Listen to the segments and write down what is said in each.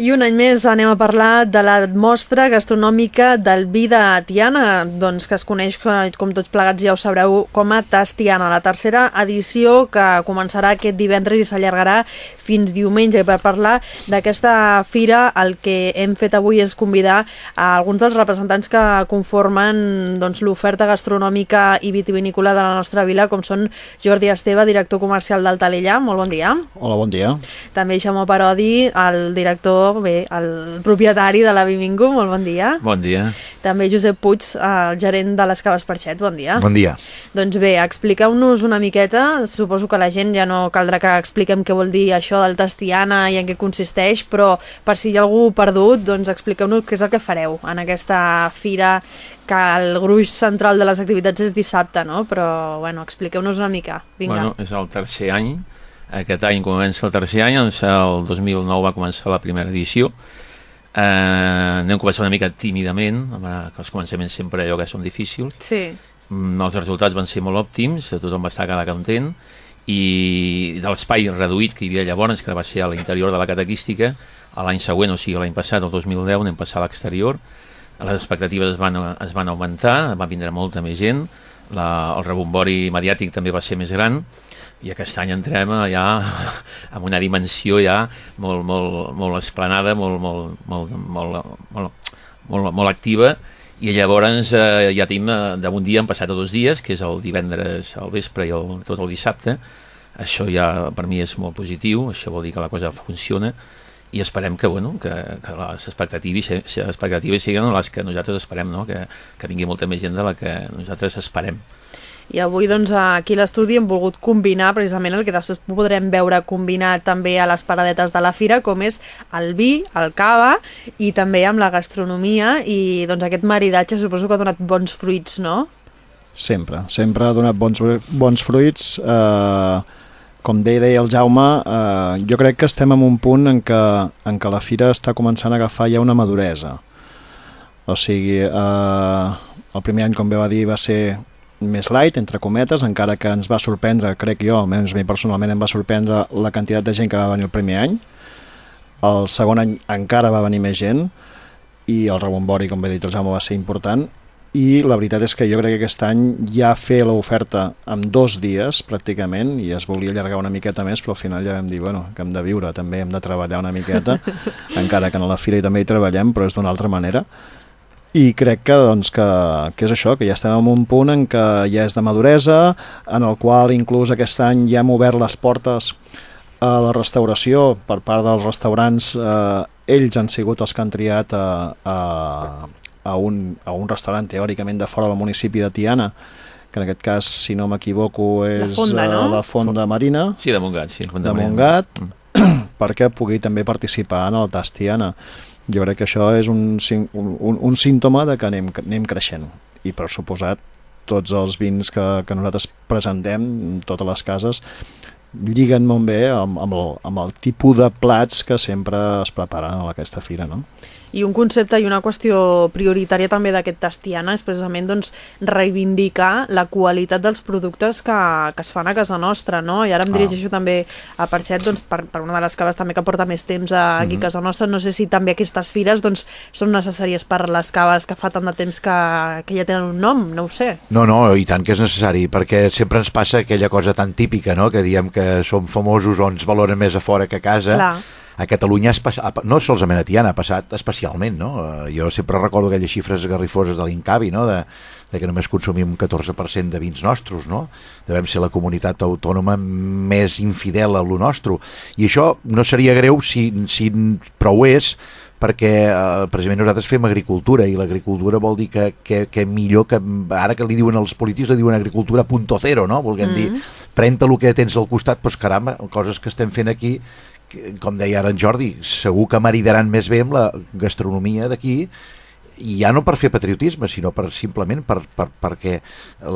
I un any més anem a parlar de la mostra gastronòmica del vi de Tiana, doncs que es coneix, com tots plegats ja ho sabreu, com a Tastiana, la tercera edició que començarà aquest divendres i s'allargarà fins diumenge. I per parlar d'aquesta fira, el que hem fet avui és convidar a alguns dels representants que conformen doncs, l'oferta gastronòmica i vitivinícola de la nostra vila, com són Jordi Esteve, director comercial del Talellà. Molt bon dia. Hola, bon dia. També Xamó Parodi, el director bé, el propietari de la Bimingo, molt bon dia. Bon dia. També Josep Puig, el gerent de les Caves Perxet, bon dia. Bon dia. Doncs bé, expliqueu-nos una miqueta, suposo que la gent ja no caldrà que expliquem què vol dir això del Tastiana i en què consisteix, però per si hi ha algú perdut, doncs expliqueu-nos què és el que fareu en aquesta fira que el gruix central de les activitats és dissabte, no? Però, bueno, expliqueu-nos una mica. Vinga. Bueno, és el tercer any aquest any comença el tercer any, doncs el 2009 va començar la primera edició. Eh, anem començar una mica tímidament, que els començaments sempre allò que són difícils. Sí. Mm, els resultats van ser molt òptims, tothom va estar cada content, i de l'espai reduït que hi havia llavors, que va ser a l'interior de la catequística, l'any següent, o sigui l'any passat, el 2010, anem passar a l'exterior, les expectatives es van, es van augmentar, va vindre molta més gent, la, el rebombori mediàtic també va ser més gran, i aquest any entrem ja amb una dimensió ja molt, molt, molt esplanada, molt, molt, molt, molt, molt, molt, molt activa i llavors eh, ja tenim eh, d'un dia han passat a dos dies, que és el divendres al vespre i el, tot el dissabte això ja per mi és molt positiu això vol dir que la cosa funciona i esperem que, bueno, que, que les expectatives, les expectatives siguin les que nosaltres esperem, no? que, que vingui molta més gent de la que nosaltres esperem. I avui doncs, aquí a l'estudi hem volgut combinar precisament el que després podrem veure combinat també a les paradetes de la fira, com és el vi, el cava i també amb la gastronomia i doncs aquest maridatge suposo que ha donat bons fruits, no? Sempre, sempre ha donat bons, bons fruits. Eh, com deia, deia el Jaume, eh, jo crec que estem en un punt en què, en què la fira està començant a agafar ja una maduresa. O sigui, eh, el primer any, com bé va dir, va ser més light, entre cometes, encara que ens va sorprendre, crec jo, almenys mi personalment em va sorprendre la quantitat de gent que va venir el primer any. El segon any encara va venir més gent i el rebombori, com bé dit el Jaume, va ser important i la veritat és que jo crec que aquest any ja fer l'oferta en dos dies pràcticament i es volia allargar una miqueta més però al final ja vam dir bueno, que hem de viure també hem de treballar una miqueta encara que a la fira i també hi treballem però és d'una altra manera i crec que, doncs, que, que és això, que ja estem en un punt en què ja és de maduresa, en el qual inclús aquest any ja hem obert les portes a la restauració per part dels restaurants, eh, ells han sigut els que han triat a, a, a, un, a un restaurant teòricament de fora del municipi de Tiana, que en aquest cas, si no m'equivoco, és la fonda, no? la fonda marina. Sí, de Montgat, sí. De Montgat, mm. perquè pugui també participar en el Tastiana. Tiana jo crec que això és un, un, un símptoma de que anem, anem creixent i per suposat tots els vins que, que nosaltres presentem, totes les cases, lliguen molt bé amb, amb, el, amb el tipus de plats que sempre es preparen a aquesta fira. No? I un concepte i una qüestió prioritària també d'aquest Tastiana és precisament doncs, reivindicar la qualitat dels productes que, que es fan a casa nostra, no? I ara em dirigeixo ah. també a Perxet, doncs, per, per una de les caves també que porta més temps aquí mm -hmm. a mhm. casa nostra, no sé si també aquestes fires doncs, són necessàries per les caves que fa tant de temps que, que ja tenen un nom, no ho sé. No, no, i tant que és necessari, perquè sempre ens passa aquella cosa tan típica, no?, que diem que som famosos o ens valoren més a fora que a casa, Clar a Catalunya, no solament a Tiana, ha passat especialment, no? Eh, jo sempre recordo aquelles xifres garrifoses de l'Incavi, no?, de, de que només consumim un 14% de vins nostres, no? Devem ser la comunitat autònoma més infidel a lo nostre. I això no seria greu si, si prou és perquè eh, precisament nosaltres fem agricultura i l'agricultura vol dir que, que, que millor que ara que li diuen els polítics li diuen agricultura punto cero, no? Volguem mm -hmm. dir, pren el que tens al costat, doncs caramba, coses que estem fent aquí com deia ara en Jordi, segur que maridaran més bé amb la gastronomia d'aquí i ja no per fer patriotisme, sinó per simplement per, per, perquè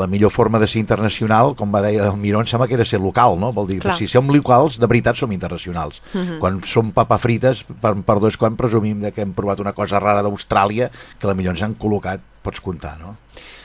la millor forma de ser internacional, com va dir el Miró, em sembla que era ser local, no? Vol dir, Clar. si som locals, de veritat som internacionals. Uh mhm. -huh. Quan som papafrites, per, per dos quan presumim de que hem provat una cosa rara d'Austràlia, que la millor ens han col·locat pots comptar, no?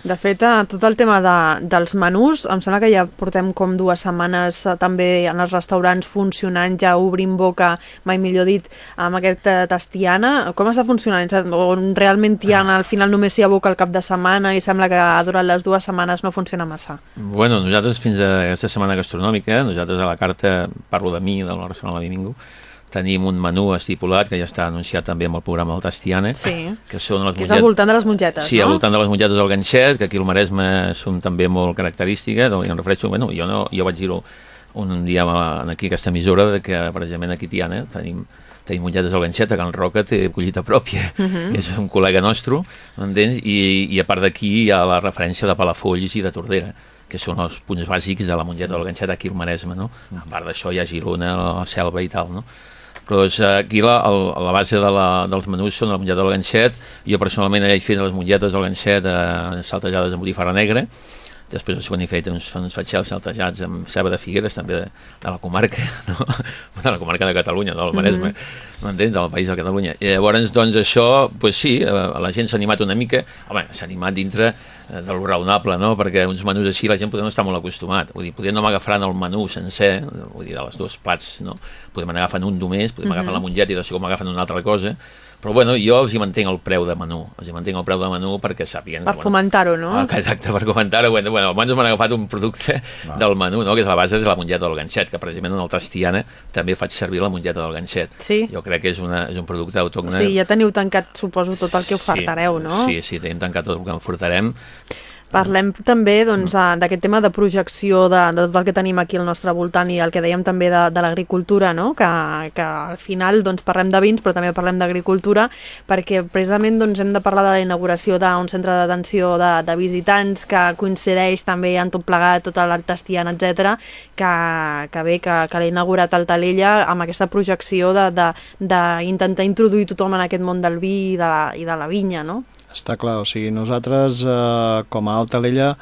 De fet, eh, tot el tema de, dels menús, em sembla que ja portem com dues setmanes eh, també en els restaurants funcionant, ja obrint boca, mai millor dit, amb aquest eh, tastiana. Com està funcionant? On realment hi ha, al final només hi ha boca el cap de setmana i sembla que durant les dues setmanes no funciona massa? Bueno, nosaltres fins a aquesta setmana gastronòmica, nosaltres a la carta, parlo de mi, de la restaurant La Dimingo, tenim un menú estipulat que ja està anunciat també amb el programa del Tastiana, sí. que són les que és al voltant de les mongetes, sí, no? al voltant de les mongetes del ganxet, que aquí al Maresme són també molt característiques, i em refereixo, bueno, jo, no, jo vaig dir-ho un dia aquí a aquesta emissora, de que precisament aquí a Tiana tenim tenim mongetes al ganxet, a Can Roca té collita pròpia, uh Mhm. -huh. és un col·lega nostre, entens? I, i a part d'aquí hi ha la referència de Palafolls i de Tordera que són els punts bàsics de la mongeta del ganxet aquí al Maresme, no? A part d'això hi ha Girona, la Selva i tal, no? Però és, eh, aquí la, el, la base de la, dels menús són la mongeta del ganxet jo personalment he fet les mongetes del ganxet eh, saltejades amb botifarra negra després el segon he fet uns, uns fatxels saltejats amb ceba de Figueres també de, de la comarca no? de la comarca de Catalunya, no del Maresme mm -hmm. m'entens? del país de Catalunya i llavors doncs això, pues sí eh, la gent s'ha animat una mica, home, s'ha animat dintre eh, del raonable, no? perquè uns menús així la gent poder no està molt acostumat vull dir, poder no m'agafaran el menú sencer vull dir, de les dues plats, no? podem anar agafant un només, podem mm -hmm. agafar la mongeta i de segon m'agafen una altra cosa però bueno, jo els hi mantenc el preu de menú els hi mantenc el preu de menú perquè sàpiguen per bueno, fomentar-ho, no? Ah, exacte, per comentar-ho bueno, bueno, almenys m'han agafat un producte Ah. del menú, no? que és la base de la mongeta del ganxet que precisament en el Tastiana també faig servir la mongeta del ganxet Sí. jo crec que és, una, és un producte autòcton sigui, ja teniu tancat, suposo, tot el que ofertareu, no? Sí, sí, tenim tancat tot el que ofertarem Parlem també doncs, eh, d'aquest tema de projecció de, de tot el que tenim aquí al nostre voltant i el que dèiem també de, de l'agricultura, no? que, que al final doncs, parlem de vins però també parlem d'agricultura perquè precisament doncs, hem de parlar de la inauguració d'un centre d'atenció de, de visitants que coincideix també en tot plegat, tota l'artestiana, etc que, que bé, que, que l'ha inaugurat al Talella amb aquesta projecció d'intentar introduir tothom en aquest món del vi i de la, i de la vinya, no? Està clar, o sigui, nosaltres eh, com a Alta Alella,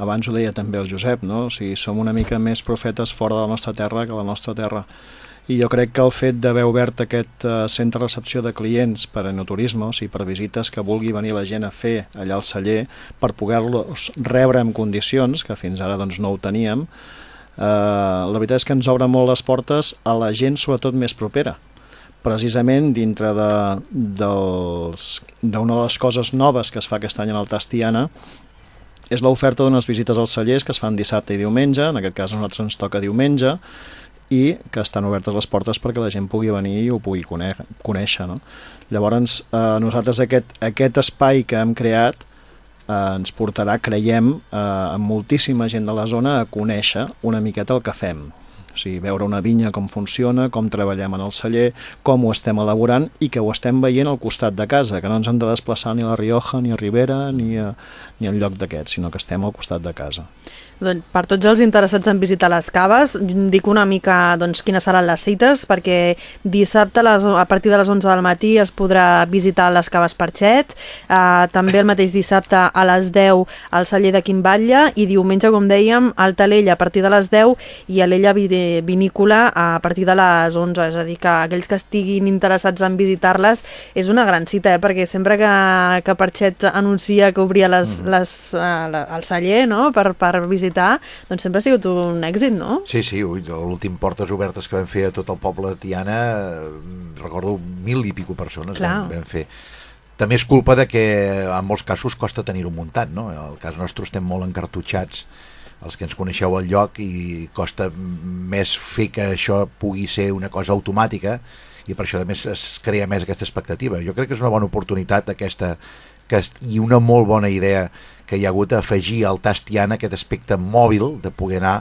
abans ho deia també el Josep, no? o sigui, som una mica més profetes fora de la nostra terra que la nostra terra. I jo crec que el fet d'haver obert aquest eh, centre de recepció de clients per a enoturisme, o sigui, per visites que vulgui venir la gent a fer allà al celler, per poder-los rebre en condicions, que fins ara doncs, no ho teníem, eh, la veritat és que ens obre molt les portes a la gent sobretot més propera precisament dintre de- dels- d'una de, les coses noves que es fa aquest any en el Tastiana és l'oferta d'unes visites als cellers que es fan dissabte i diumenge, en aquest cas a nosaltres ens toca diumenge, i que estan obertes les portes perquè la gent pugui venir i ho pugui conèixer no? Llavors, eh, nosaltres aquest, aquest espai que hem creat eh, ens portarà, creiem, eh, a moltíssima gent de la zona a conèixer una miqueta el que fem. O sigui, veure una vinya com funciona, com treballem en el celler, com ho estem elaborant i que ho estem veient al costat de casa, que no ens hem de desplaçar ni a la Rioja, ni a Ribera, ni a, ni a lloc d'aquests, sinó que estem al costat de casa. Doncs per tots els interessats en visitar les caves, dic una mica doncs, quines seran les cites, perquè dissabte a, les, a partir de les 11 del matí es podrà visitar les caves Parxet, eh, també el mateix dissabte a les 10 al celler de Quimbatlla i diumenge, com dèiem, al Talella a partir de les 10 i a l'Ella Vi- Vinícola a partir de les 11, és a dir, que aquells que estiguin interessats en visitar-les és una gran cita, eh? perquè sempre que, que Parxet anuncia que obria les, les, uh, la, el celler no? per, per visitar, doncs sempre ha sigut un èxit, no? Sí, sí, l'últim Portes Obertes que vam fer a tot el poble de Tiana, recordo mil i pico persones Clar. vam, vam fer. També és culpa de que en molts casos costa tenir-ho muntat, no? En el cas nostre estem molt encartutxats els que ens coneixeu al lloc i costa més fer que això pugui ser una cosa automàtica i per això a més es crea més aquesta expectativa. Jo crec que és una bona oportunitat aquesta que, i una molt bona idea que hi ha hagut afegir al Tastiana aquest aspecte mòbil de poder anar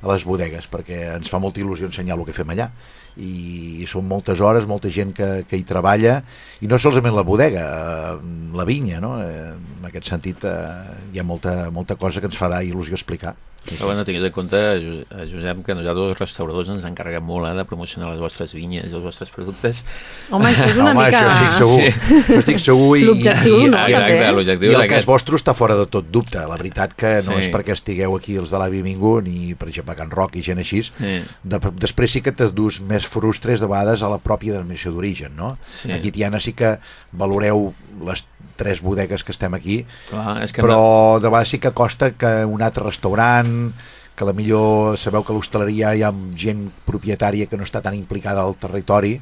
a les bodegues perquè ens fa molta il·lusió ensenyar el que fem allà i són moltes hores, molta gent que, que hi treballa i no solament la bodega, eh, la vinya no? Eh, en aquest sentit eh, hi ha molta, molta cosa que ens farà il·lusió explicar Però bueno, tinguis en compte, eh, Josep, que nosaltres els restauradors ens encarreguem molt eh, de promocionar les vostres vinyes i els vostres productes. Home, això és una Home, mica... això estic segur, Sí. estic segur i, L'objectiu, no? i, També. Exacte, i el és cas vostre està fora de tot dubte la veritat que no Sí. és perquè estigueu aquí els de l'Avi Mingo ni per exemple Can Roc i gent així Sí. de, després sí que te dus més frustres de vegades a la pròpia denominació d'origen no? Sí. aquí Tiana sí que valoreu les tres bodegues que estem aquí, Clar, és que però de vegades sí que costa que un altre restaurant que la millor sabeu que a l'hostaleria hi ha gent propietària que no està tan implicada al territori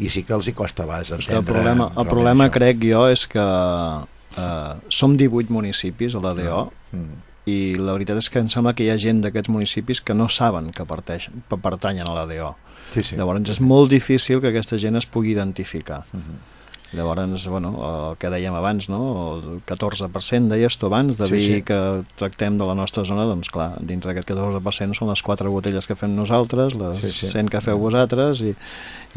i sí que els hi costa a vegades entendre el problema, el problema això. crec jo, és que eh, som 18 municipis a l'ADO Mm. i la veritat és que em sembla que hi ha gent d'aquests municipis que no saben que parteix, que pertanyen a l'ADO. Sí, sí. Llavors és molt difícil que aquesta gent es pugui identificar. Mhm. Llavors, bueno, el que dèiem abans, no? el 14% deies tu abans de Sí, vi sí. que tractem de la nostra zona, doncs clar, dintre d'aquest 14% són les 4 botelles que fem nosaltres, les Sí, sí. 100 que feu vosaltres i,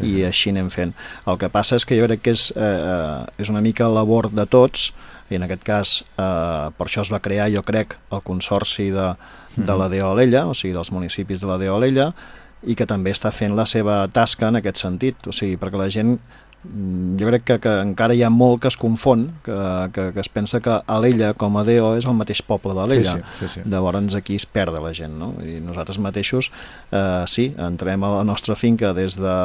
i així anem fent. El que passa és que jo crec que és, eh, eh, és una mica labor de tots i en aquest cas eh, per això es va crear, jo crec, el consorci de, de la DO Alella, o sigui, dels municipis de la DO Alella, i que també està fent la seva tasca en aquest sentit, o sigui, perquè la gent jo crec que, que encara hi ha molt que es confon, que, que, que es pensa que Alella com a DO és el mateix poble d'Alella. Sí, sí, sí, sí. Llavors aquí es perd la gent, no? I nosaltres mateixos, eh, sí, entrem a la nostra finca des de,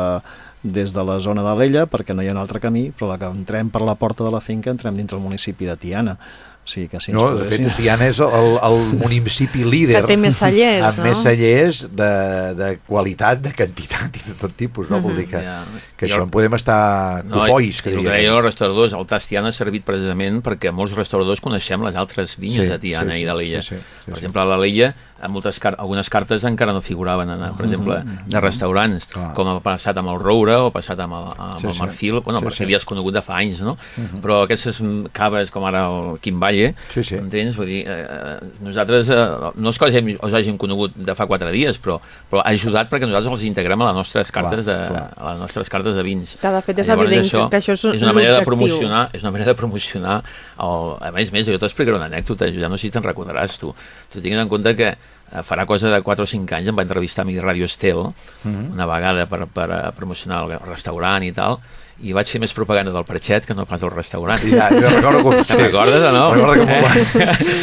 des de la zona d'Alella, perquè no hi ha un altre camí, però la que entrem per la porta de la finca entrem dintre el municipi de Tiana. O sigui que si ens No, de fet, Tiana és el, el municipi líder Que té més cellers, amb no? més cellers de, de qualitat, de quantitat i de tot tipus, no? Vol dir que, Ja. que Jo- això en podem estar cofois, que i el que diríem. deien els restauradors, el tas Tiana ha servit precisament perquè molts restauradors coneixem les altres vinyes Sí, de Tiana sí, sí, i de l'Ella. sí, sí, sí, per sí. exemple, a l'Alella, en moltes car algunes cartes encara no figuraven, en, per exemple, de restaurants, Clar. com ha passat amb el Roure o ha passat amb el, amb Sí, el sí. Marfil. Bueno, el Sí, Marfil sí. és conegut de fa anys, no? Però aquestes mm, caves, com ara el Quimballe, Sí, sí. entens? Vull dir, eh, eh, nosaltres, eh, no és que els, hem, els hàgim conegut de fa quatre dies, però, però ha ajudat perquè nosaltres els integrem a les nostres cartes, Clar, de, clar. a les nostres cartes de vins. Que de fet és Llavors evident que- que això és un- és una manera de promocionar, és una manera de promocionar el, a més més, jo t'explicaré una anècdota, ja no sé si te'n recordaràs tu. Tu tingues en compte que farà cosa de 4 o 5 anys em va entrevistar a mi Radio Estel Mhm. una vegada per, per eh, promocionar el restaurant i tal i vaig fer més propaganda del Perxet que no pas del restaurant. Ja, jo recordo com... Te'n recordes o no? Recordo que m'ho Eh? vas,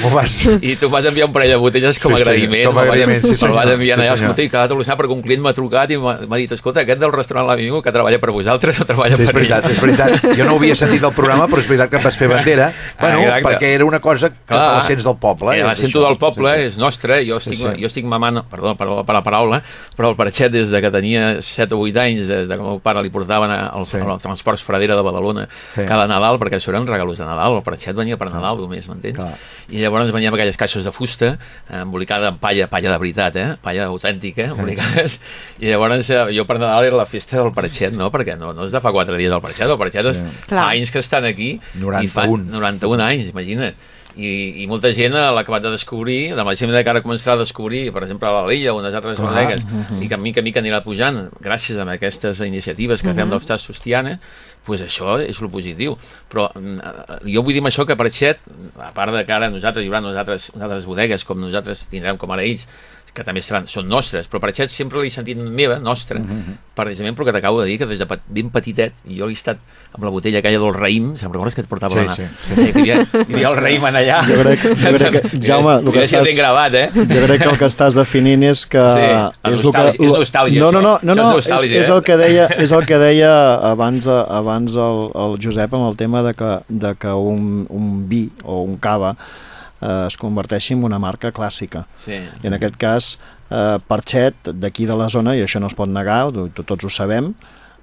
m'ho vas... I tu vas enviar un parell de botelles com a Sí, sí, agraïment. com a me'l agraïment, sí, me'l senyor. vas enviar Sí, allà, escolta, i cada tal perquè un client m'ha trucat i m'ha dit, escolta, aquest del restaurant l'ha vingut que treballa per vosaltres o treballa Sí, és per veritat, ell? és veritat. Jo no ho havia sentit al programa, però és veritat que em vas fer bandera. Bueno, exacte. perquè era una cosa que te la sents del poble. Eh, la sento això. del poble, Sí, és nostra, jo Sí, estic, sí. jo estic mamant, perdó per, per la paraula, però el Perxet des de que tenia 7 o 8 anys, des de que el meu pare li portaven al, Sí. sí. Transports Fradera de Badalona Sí. cada Nadal, perquè això eren regalos de Nadal, el Perxet venia per Nadal només, m'entens? I llavors venia amb aquelles caixes de fusta, eh, embolicada amb palla, palla de veritat, eh? palla autèntica, embolicades, i llavors eh, jo per Nadal era la festa del Perxet, no? perquè no, no és de fa 4 dies el Perxet, el Perxet és, Clar. fa anys que estan aquí, i fa 91. 91 anys, imagina't. I, i molta gent l'ha acabat de descobrir, de la manera que ara començarà a descobrir, per exemple, a l'Alella o unes altres Clar. bodegues, i que a mica a mica anirà pujant, gràcies a aquestes iniciatives que fem dels Tassos Sostiana, pues això és el positiu. Però mm, jo vull dir això que per Xet, a part de que ara nosaltres hi haurà nosaltres, nosaltres bodegues, com nosaltres tindrem com ara ells, que també seran, són nostres, però per Xet sempre l'he sentit meva, nostra, precisament perquè t'acabo de dir que des de ben petitet, jo he estat amb la botella aquella del raïm, se'n recordes que et portava Sí, l'anar? sí, Eh, que hi havia, hi havia el raïm en allà. Jo crec, jo crec que, Jaume, el que si estàs, gravat, eh? jo crec que el que estàs definint és que Sí, la és, el que, és nostàlgia, no, no, no, això. no, Això no, és és, és, eh? el que deia, és el que deia abans, abans el, el Josep amb el tema de que, de que un, un vi o un cava eh, es converteixi en una marca clàssica. Sí. I en aquest cas, eh, Parxet, d'aquí de la zona, i això no es pot negar, to- tots ho sabem,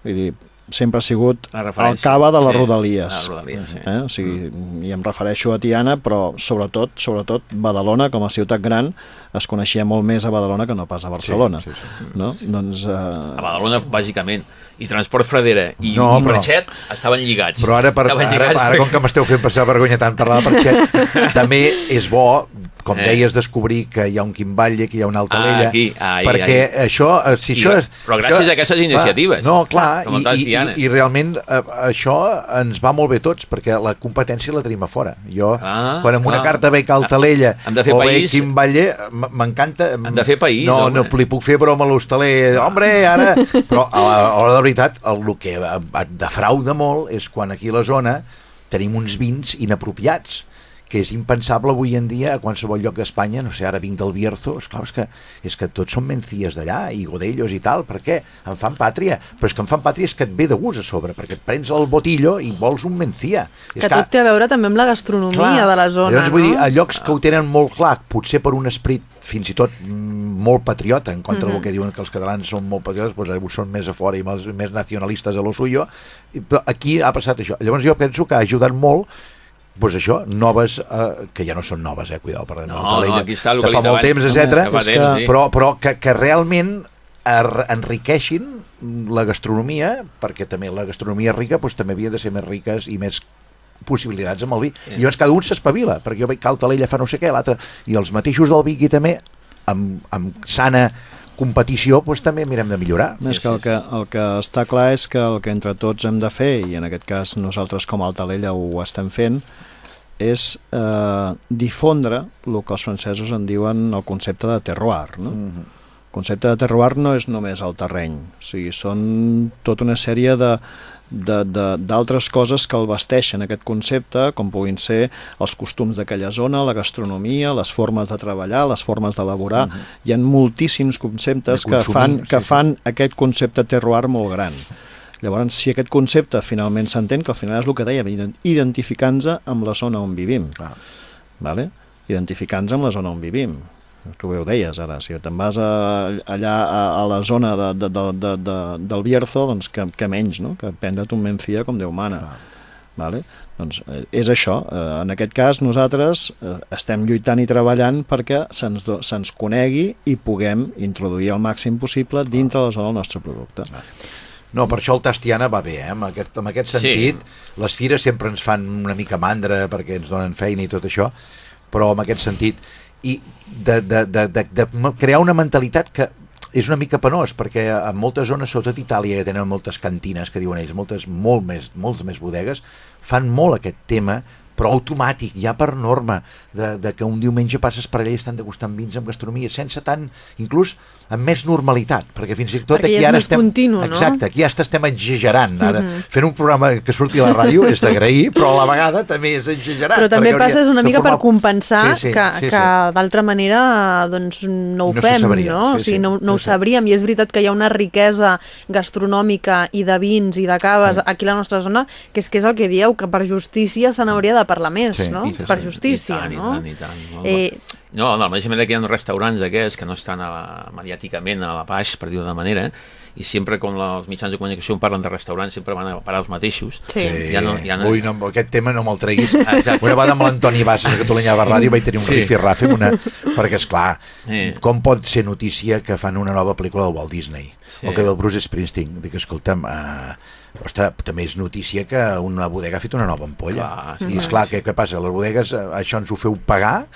vull dir, sempre ha sigut el cava de les Sí, Rodalies. la Rodalies, sí. Eh? O sigui, I em refereixo a Tiana, però sobretot, sobretot Badalona, com a ciutat gran, es coneixia molt més a Badalona que no pas a Barcelona. sí, No? Doncs, A eh, Badalona, bàsicament. I Transport Fradera i, No, i però- Perxet estaven lligats. Però ara, per, Estaven ara, lligats ara com que m'esteu fent passar vergonya tant parlar de Perxet, també és bo, com Eh. deies, descobrir que hi ha un Quimballe, que hi ha una Ah, Altalella, aquí, ai, perquè això, eh, si I- això és... però gràcies això, a aquestes iniciatives. No, clar, el i, i, i, i realment eh, això ens va molt bé tots, perquè la competència la tenim a fora. Jo, Ah, quan amb una esclar. carta veig Altalella de fer o veig país. Quimballe, m'encanta... Hem de fer país, No, home. no li puc fer broma a l'hostaler, hombre, ara... Però a l'hora de veritat, el, el que et defrauda molt és quan aquí a la zona tenim uns vins inapropiats que és impensable avui en dia a qualsevol lloc d'Espanya, no sé, ara vinc del Bierzo, esclar, és que, és que tots són mencíes d'allà, i godellos i tal, per què? Em fan pàtria, però és que em fan pàtria és que et ve de gust a sobre, perquè et prens el botillo i vols un mencía. Que, que tot té a veure també amb la gastronomia clar, de la zona, llavors, vull no? dir, a llocs que ho tenen molt clar, potser per un esperit fins i tot mm, molt patriota, en contra mm -hmm. del que diuen que els catalans són molt patriotes, doncs són més a fora i més, més nacionalistes a lo suyo, però aquí ha passat això. Llavors jo penso que ha ajudat molt pues això, noves, eh, que ja no són noves, eh, cuidado, perdó, no, no, aquí està que fa molt temps, etc. Que temps, sí. però, però que, que realment enriqueixin la gastronomia, perquè també la gastronomia rica pues, també havia de ser més riques i més possibilitats amb el vi. Sí. I llavors cada un s'espavila, perquè jo veig que Altalella fa no sé què, l'altre, i els mateixos del Vic i també, amb, amb sana competició doncs, també mirem de millorar. Més sí, que, el que el que està clar és que el que entre tots hem de fer, i en aquest cas nosaltres com a Altalella ho estem fent, és eh, difondre el que els francesos en diuen el concepte de terroir. No? Mm -hmm. El concepte de terroir no és només el terreny, o sigui, són tota una sèrie de, d'altres coses que el vesteixen aquest concepte, com puguin ser els costums d'aquella zona, la gastronomia, les formes de treballar, les formes d'elaborar. Uh -huh. Hi ha moltíssims conceptes que fan, que fan sí. aquest concepte terroir molt gran. Llavors, si aquest concepte finalment s'entén, que al final és el que dèiem, identificant-nos amb la zona on vivim. Clar. Vale? Identificant-nos amb la zona on vivim tu ho deies ara, si te'n vas a, allà a, a la zona de, de, de, de, de, del Bierzo, doncs que, que menys, no? que prendre't un mencia com Déu mana. Vale? Doncs eh, és això, eh, en aquest cas nosaltres eh, estem lluitant i treballant perquè se'ns se conegui i puguem introduir el màxim possible dintre la zona del nostre producte. No, per això el Tastiana va bé, eh? en, aquest, en aquest sentit. Sí. Les fires sempre ens fan una mica mandra perquè ens donen feina i tot això, però en aquest sentit i de, de, de, de, de crear una mentalitat que és una mica penós perquè en moltes zones, sobretot Itàlia, que tenen moltes cantines, que diuen ells, moltes, molt més, moltes més bodegues, fan molt aquest tema però automàtic, ja per norma, de, de que un diumenge passes per allà i estan degustant vins amb gastronomia, sense tant, inclús amb més normalitat, perquè fins i tot perquè aquí ara estem... Continu, exacte, aquí ja estem exagerant. Ara, mm -hmm. fent un programa que surti a la ràdio és d'agrair, però a la vegada també és exagerat. Però també passes una mica formar... per compensar sí, sí, que, sí, sí. que d'altra manera doncs, no ho no fem, sabria, no? Sí, o sigui, sí, no, no sí, ho sabríem, i és veritat que hi ha una riquesa gastronòmica i de vins i de caves sí. aquí a la nostra zona, que és que és el que dieu, que per justícia se n'hauria de parlar més, sí. no? sí, per justícia, I tant, no? I tant, i tant. No, eh, no, de la mateixa manera que hi ha restaurants aquests que no estan a la, mediàticament a la paix, per dir-ho d'una manera, i sempre com la, els mitjans de comunicació parlen de restaurants sempre van a parar els mateixos sí. ja no, ja no... Ui, no, aquest tema no me'l treguis Exacte. una vegada amb l'Antoni Bassas a Catalunya a Ràdio vaig tenir un sí. rifirrafe una... perquè és clar, sí. com pot ser notícia que fan una nova pel·lícula del Walt Disney sí. o que el Bruce Springsteen dic, escolta'm, uh, Ostres, també és notícia que una bodega ha fet una nova ampolla. Clar, sí, I és clar, què, què passa? Les bodegues, eh, això ens ho feu pagar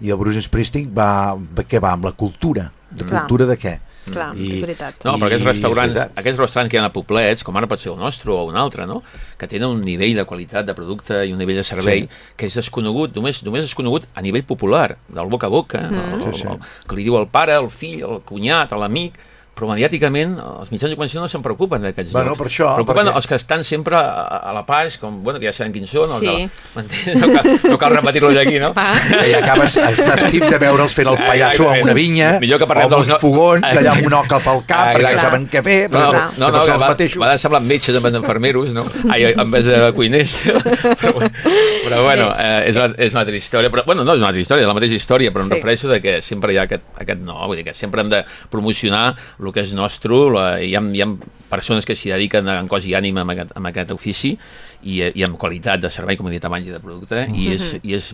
i el Bruce Springsteen va, què va, amb la cultura. De clar. cultura de què? Clar, I, és veritat. No, però aquests restaurants, aquests restaurants que hi ha a poblets, com ara pot ser el nostre o un altre, no? que tenen un nivell de qualitat de producte i un nivell de servei sí. que és desconegut, només, només és conegut a nivell popular, del boca a boca, mm. el, el, el, el, que li diu el pare, el fill, el cunyat, l'amic, però mediàticament els mitjans de comunicació no se'n preocupen d'aquests bueno, llocs. Per això, preocupen perquè... els que estan sempre a, a la pàgina, com, bueno, que ja sabem quins són, sí. no, no cal, no cal repetir-los aquí, no? Ah. I acabes, estàs tip de veure'ls fent el pallasso a una vinya, Millor que o amb uns fogons, que allà amb un oca pel cap, ah, perquè no saben què fer, no, no, no, no, no va, va de semblar metges en vez d'enfermeros, no? Ai, en vez de cuiners. però, però bueno, eh, és, una, és una altra història. Però, bueno, no és una altra història, és la mateixa història, però em sí. refereixo de que sempre hi ha aquest, aquest no, vull dir que sempre hem de promocionar el que és nostre, la, hi, ha, hi ha persones que s'hi dediquen en cos i ànima amb aquest, amb aquest ofici i, i amb qualitat de servei, com he dit abans, i de producte, mm -hmm. i, és, i, és,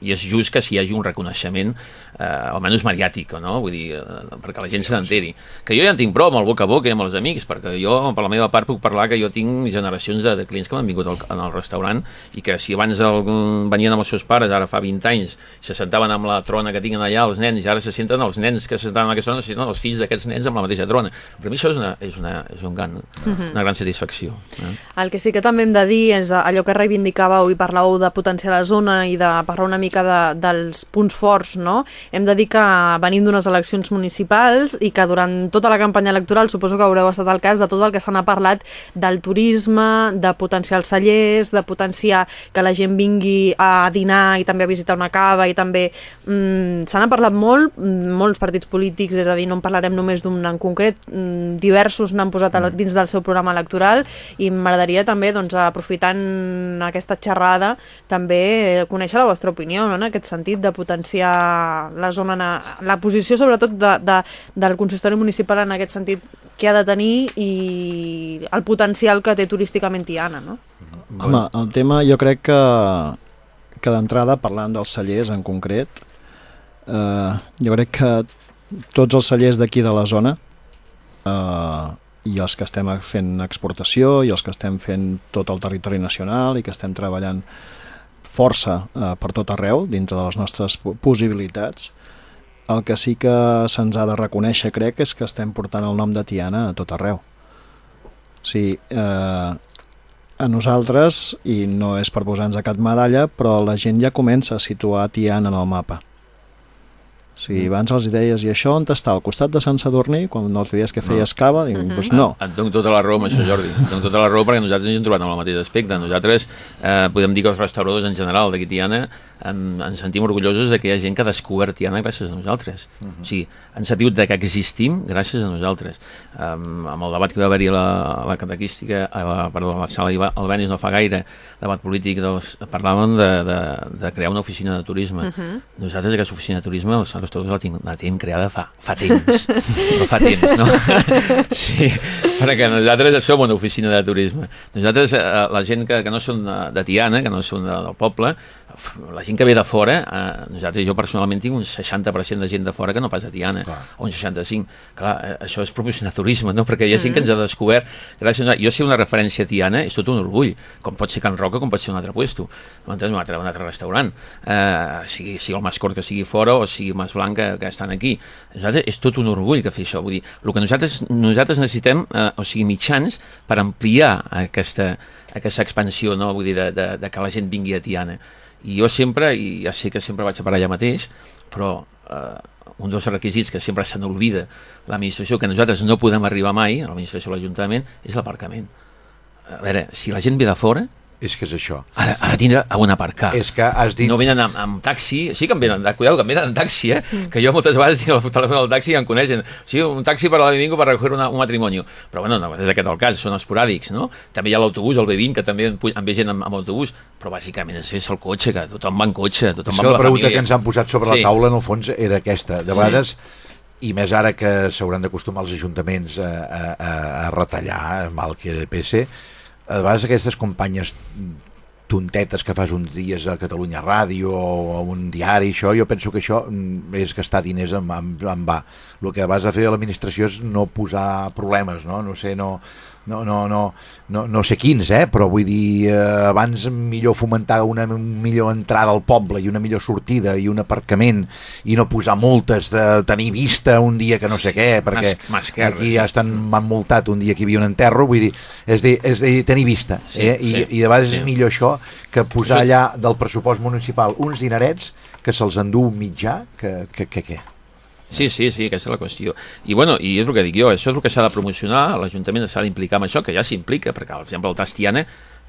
i és just que s'hi hagi un reconeixement, eh, almenys mediàtic, no? Vull dir, eh, perquè la gent se n'enteri. Que jo ja en tinc prou amb el boca a boca i amb els amics, perquè jo, per la meva part, puc parlar que jo tinc generacions de, de clients que m'han vingut al, en el restaurant i que si abans el, venien amb els seus pares, ara fa 20 anys, se sentaven amb la trona que tinguin allà els nens, i ara se senten els nens que se sentaven en aquesta se senten els fills d'aquests nens amb la mateixa trona. Per mi això és una, és una, és un gran, una gran satisfacció. Eh? El que sí que també hem de dir és allò que reivindicàveu i parlàveu de potenciar la zona i de parlar una mica de, dels punts forts, no? Hem de dir que venim d'unes eleccions municipals i que durant tota la campanya electoral, suposo que haureu estat al cas de tot el que se n'ha parlat del turisme, de potenciar els cellers, de potenciar que la gent vingui a dinar i també a visitar una cava i també mm, se n'ha parlat molt, mm, molts partits polítics, és a dir, no en parlarem només d'un en concret, mm, diversos n'han posat a, dins del seu programa electoral i m'agradaria també, doncs, aprofitant aquesta xerrada, també eh, conèixer la vostra opinió no? en aquest sentit de potenciar la zona, la posició sobretot de, de, del consistori municipal en aquest sentit que ha de tenir i el potencial que té turísticament Tiana, no? Home, el tema jo crec que, que d'entrada, parlant dels cellers en concret, eh, jo crec que tots els cellers d'aquí de la zona i els que estem fent exportació i els que estem fent tot el territori nacional i que estem treballant força eh, per tot arreu, dintre de les nostres possibilitats, el que sí que se'ns ha de reconèixer, crec, és que estem portant el nom de Tiana a tot arreu. O sigui, eh, a nosaltres, i no és per posar-nos a cap medalla, però la gent ja comença a situar Tiana en el mapa. O sigui, abans els deies, i això on està? Al costat de Sant Sadurní? Quan els dies que feies cava, dic, doncs no. Et dono tota la raó amb això, Jordi. Et dono tota la raó perquè nosaltres ens hem trobat amb el mateix aspecte. Nosaltres eh, podem dir que els restauradors en general d'aquí Tiana en, ens sentim orgullosos de que hi ha gent que ha descobert Tiana gràcies a nosaltres. Uh -huh. O sigui, han sabut de que existim gràcies a nosaltres. Um, amb el debat que va haver-hi a la, a la catequística, a la, perdó, a la sala Albenis no fa gaire, debat polític, doncs, parlàvem de, de, de crear una oficina de turisme. Uh -huh. Nosaltres aquesta oficina de turisme, els restauradors la, tinc, la tenim creada fa, fa temps. no fa temps, no? sí, perquè nosaltres som una oficina de turisme. Nosaltres, eh, la gent que, que no són de, Tiana, que no són de, del poble, la gent que ve de fora, eh, nosaltres, jo personalment tinc un 60% de gent de fora que no pas a Tiana, Clar. o un 65. Clar, eh, això és proporcionar turisme, no? perquè hi ha gent que ens ha descobert, gràcies a... Jo sé una referència a Tiana, és tot un orgull, com pot ser Can Roca, com pot ser un altre puesto, un altre, un altre restaurant, eh, sigui, sigui el Mascort que sigui fora o sigui Mas Blanc que, que estan aquí. Nosaltres és tot un orgull que fer això, vull dir, el que nosaltres, nosaltres necessitem, eh, o sigui, mitjans per ampliar aquesta, aquesta expansió, no? vull dir, de, de, de que la gent vingui a Tiana i jo sempre, i ja sé que sempre vaig a parar allà mateix, però eh, un dels requisits que sempre se n'olvida l'administració, que nosaltres no podem arribar mai, l'administració de l'Ajuntament, és l'aparcament. A veure, si la gent ve de fora, és que és això. Ha de, ha de tindre on aparcar. És que has dit... No venen amb, amb taxi, sí que em venen, cuidado, que em venen en taxi, eh? Mm. que jo moltes vegades tinc el telèfon del taxi i em coneixen. Sí, un taxi per a l'Avingo per recoger una, un matrimoni. Però bueno, no és aquest el cas, són esporàdics, no? També hi ha l'autobús, el B20, que també en, en ve gent amb, amb autobús, però bàsicament és, és el cotxe, que tothom va en cotxe, tothom és va amb la, la pregunta família. que ens han posat sobre sí. la taula, en el fons, era aquesta. De vegades, sí. i més ara que s'hauran d'acostumar els ajuntaments a, a, a retallar, mal que pese, a vegades aquestes companyes tontetes que fas uns dies a Catalunya Ràdio o a un diari, això, jo penso que això mm, és gastar diners en, en, en va. El que vas a fer a l'administració és no posar problemes, no? No sé, no, no, no, no, no, no sé quins, eh? però vull dir, eh, abans millor fomentar una millor entrada al poble i una millor sortida i un aparcament i no posar multes de tenir vista un dia que no sé què, perquè Mas, aquí ja estan m'han multat un dia que hi havia un enterro, vull dir, és de, és de tenir vista, Sí, eh? I, sí, i de vegades sí. és millor això que posar allà del pressupost municipal uns dinerets que se'ls endú un mitjà que, que, que què? Sí, sí, sí, aquesta és la qüestió. I, bueno, i és el que dic jo, això és el que s'ha de promocionar, l'Ajuntament s'ha d'implicar amb això, que ja s'implica, perquè, per exemple, el Tastiana...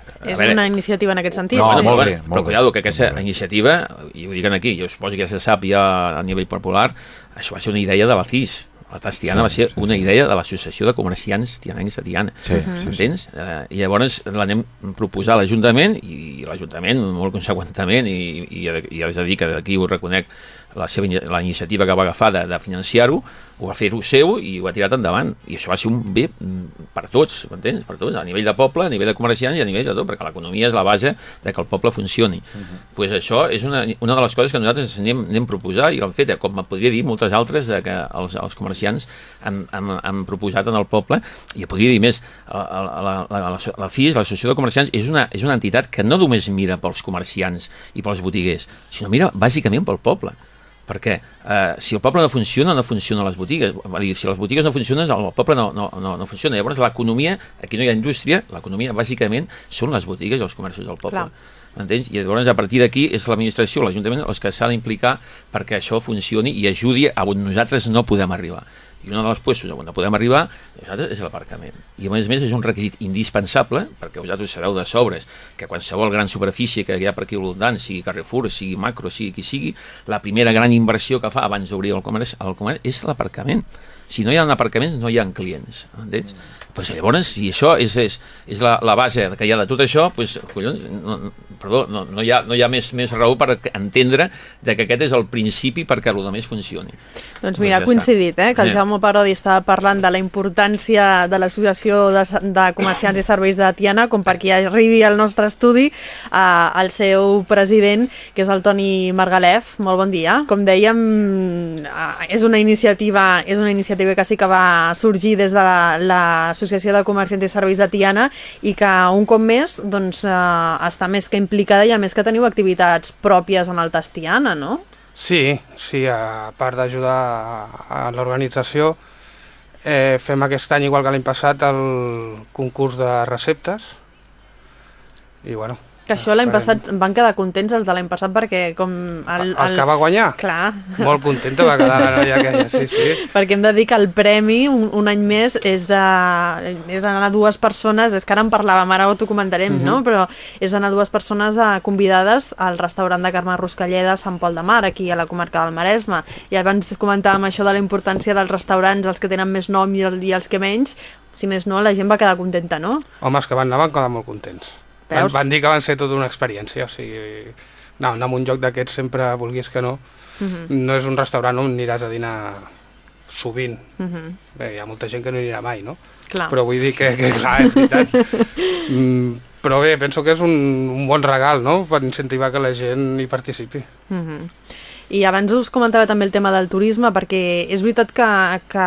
a És veure, una iniciativa en aquest sentit? No, sí. molt molt bé, molt però cuidado, que aquesta iniciativa, i ho diuen aquí, jo suposo que ja se sap ja a nivell popular, això va ser una idea de la FIS, la Tastiana Sí, va ser sí, una sí. idea de l'Associació de Comerciants Tianencs de Tiana. Sí, sí, sí. Entens? Eh, I llavors l'anem proposar a l'Ajuntament i l'Ajuntament, molt conseqüentament, i, i, i és a dir que d'aquí ho reconec la, seva, la iniciativa que va agafar de, de financiar-ho, ho va fer-ho seu i ho ha tirat endavant. I això va ser un bé mm, per tots, m'entens? Per tots, a nivell de poble, a nivell de comerciants i a nivell de tot, perquè l'economia és la base de que el poble funcioni. Doncs uh -huh. pues això és una, una de les coses que nosaltres anem, anem proposar i l'hem fet, eh, com podria dir moltes altres de que els, els comerciants han, han, han proposat en el poble, i podria dir més, la, la, la, la FIS, l'Associació de Comerciants, és una, és una entitat que no només mira pels comerciants i pels botiguers, sinó mira bàsicament pel poble Per què? Eh, si el poble no funciona, no funcionen les botigues. Va dir, si les botigues no funcionen, el poble no, no, no, no funciona. Llavors, l'economia, aquí no hi ha indústria, l'economia, bàsicament, són les botigues i els comerços del poble. Clar. Entens? I llavors, a partir d'aquí, és l'administració, l'Ajuntament, els que s'ha d'implicar perquè això funcioni i ajudi a on nosaltres no podem arribar i un dels puestos on podem arribar és l'aparcament. I a més a més és un requisit indispensable, perquè vosaltres sabeu de sobres que qualsevol gran superfície que hi ha per aquí voltant, sigui Carrefour, sigui Macro, sigui qui sigui, la primera gran inversió que fa abans d'obrir el comerç, el comerç és l'aparcament. Si no hi ha aparcaments, no hi ha clients, entens? Mm pues llavors, si això és, és, és la, la base que hi ha de tot això, pues, collons, no, perdó, no, no, hi ha, no hi ha més, més raó per entendre de que aquest és el principi perquè el més funcioni. Doncs mira, ha coincidit, eh, que el Jaume Parodi estava parlant de la importància de l'Associació de, de Comerciants i Serveis de Tiana, com perquè arribi al nostre estudi eh, el seu president, que és el Toni Margalef. Molt bon dia. Com dèiem, eh, és una iniciativa és una iniciativa que sí que va sorgir des de l'associació l'Associació de Comerciants i Serveis de Tiana i que un cop més doncs, eh, està més que implicada i a més que teniu activitats pròpies en el Tastiana, no? Sí, sí, a part d'ajudar a l'organització, eh, fem aquest any, igual que l'any passat, el concurs de receptes i bueno, que això l'any passat van quedar contents els de l'any passat perquè com... El, el... el que va guanyar? Clar. Molt contenta va quedar la noia aquella, sí, sí. perquè hem de dir que el premi un, un any més és, a, és anar a dues persones, és que ara en parlàvem, ara t'ho comentarem, uh -huh. no? Mhm. Però és anar a dues persones a, convidades al restaurant de Carme Ruscalleda a Sant Pol de Mar, aquí a la comarca del Maresme. I abans comentàvem això de la importància dels restaurants, els que tenen més nom i, el, i els que menys, si més no, la gent va quedar contenta, no? Home, els que van anar van quedar molt contents. Van, van dir que van ser tota una experiència, o sigui, no, anar a un lloc d'aquests sempre, vulguis que no, uh mhm. -huh. no és un restaurant on aniràs a dinar sovint. Uh mhm. -huh. Bé, hi ha molta gent que no anirà mai, no? Clar. Però vull dir que, que clar, és veritat. mm, però bé, penso que és un, un bon regal, no?, per incentivar que la gent hi participi. Uh mhm. -huh. I abans us comentava també el tema del turisme, perquè és veritat que, que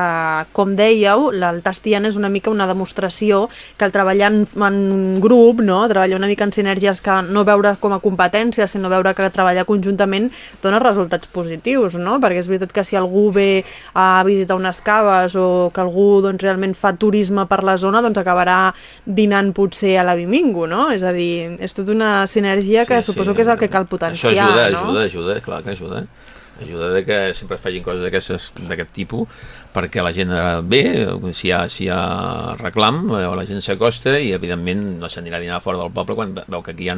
com dèieu, el Tastian és una mica una demostració que el treballar en, en grup, no? treballar una mica en sinergies que no veure com a competència, sinó veure que treballar conjuntament dona resultats positius, no? perquè és veritat que si algú ve a visitar unes caves o que algú doncs, realment fa turisme per la zona, doncs acabarà dinant potser a la Bimingo, no? És a dir, és tota una sinergia que sí, suposo sí. que és el que cal potenciar. Això ajuda, no? ajuda, ajuda, clar que ajuda ajuda de que sempre es facin coses d'aquest tipus perquè la gent ve, si hi ha, si hi ha reclam, eh, la gent s'acosta i evidentment no s'anirà a dinar fora del poble quan veu que aquí hi ha,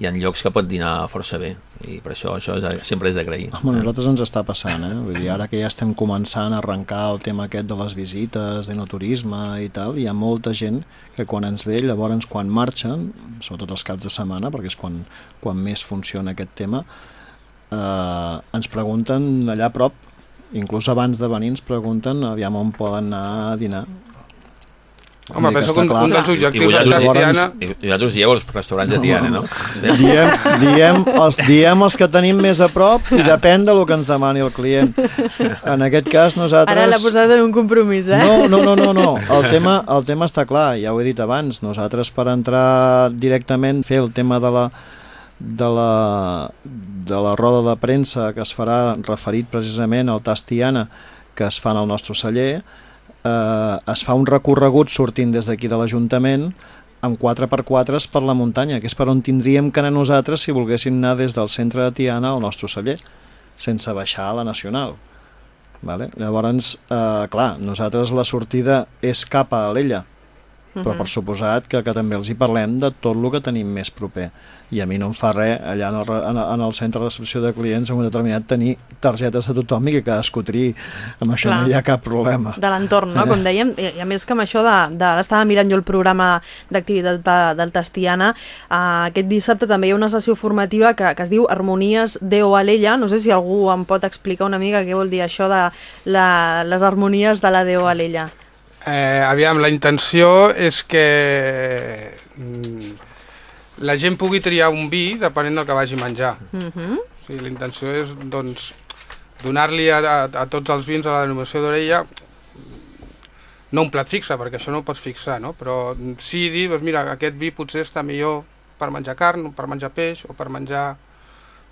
hi ha llocs que pot dinar força bé i per això això és, sempre és d'agrair. A nosaltres ens està passant, eh? Vull dir, ara que ja estem començant a arrencar el tema aquest de les visites, de no turisme i tal, hi ha molta gent que quan ens ve, llavors quan marxen, sobretot els caps de setmana, perquè és quan, quan més funciona aquest tema, eh, ens pregunten allà a prop, inclús abans de venir ens pregunten aviam on poden anar a dinar. Home, penso que un, un dels objectius de Tiana... I vosaltres dieu els restaurants de Tiana, no? Diem, diem, els, diem els que tenim més a prop i depèn del que ens demani el client. En aquest cas nosaltres... Ara l'ha posat en un compromís, eh? No, no, no, no, no. El, tema, el tema està clar, ja ho he dit abans. Nosaltres per entrar directament, fer el tema de la, de la, de la roda de premsa que es farà referit precisament al Tastiana que es fa en el nostre celler eh, es fa un recorregut sortint des d'aquí de l'Ajuntament amb 4x4 per la muntanya, que és per on tindríem que anar nosaltres si volguéssim anar des del centre de Tiana al nostre celler, sense baixar a la Nacional. Vale? Llavors, eh, clar, nosaltres la sortida és cap a l'Ella, però per suposat que, que també els hi parlem de tot el que tenim més proper i a mi no em fa res allà en el, en, en el centre de recepció de clients en un determinat tenir targetes de tothom i que cadascú triï, amb això Clar. no hi ha cap problema. De l'entorn, no? Com dèiem, i a més que amb això de, de estava mirant jo el programa d'activitat de, del Tastiana, uh, aquest dissabte també hi ha una sessió formativa que, que es diu Harmonies Déu a l'ella, no sé si algú em pot explicar una mica què vol dir això de la, les harmonies de la Déu a l'ella. Eh, aviam, la intenció és que mm, la gent pugui triar un vi depenent del que vagi a menjar. Mhm. -huh. o sigui, la intenció és doncs, donar-li a, a, a tots els vins a la denominació d'orella no un plat fixe, perquè això no ho pots fixar, no? però sí dir, doncs mira, aquest vi potser està millor per menjar carn, per menjar peix o per menjar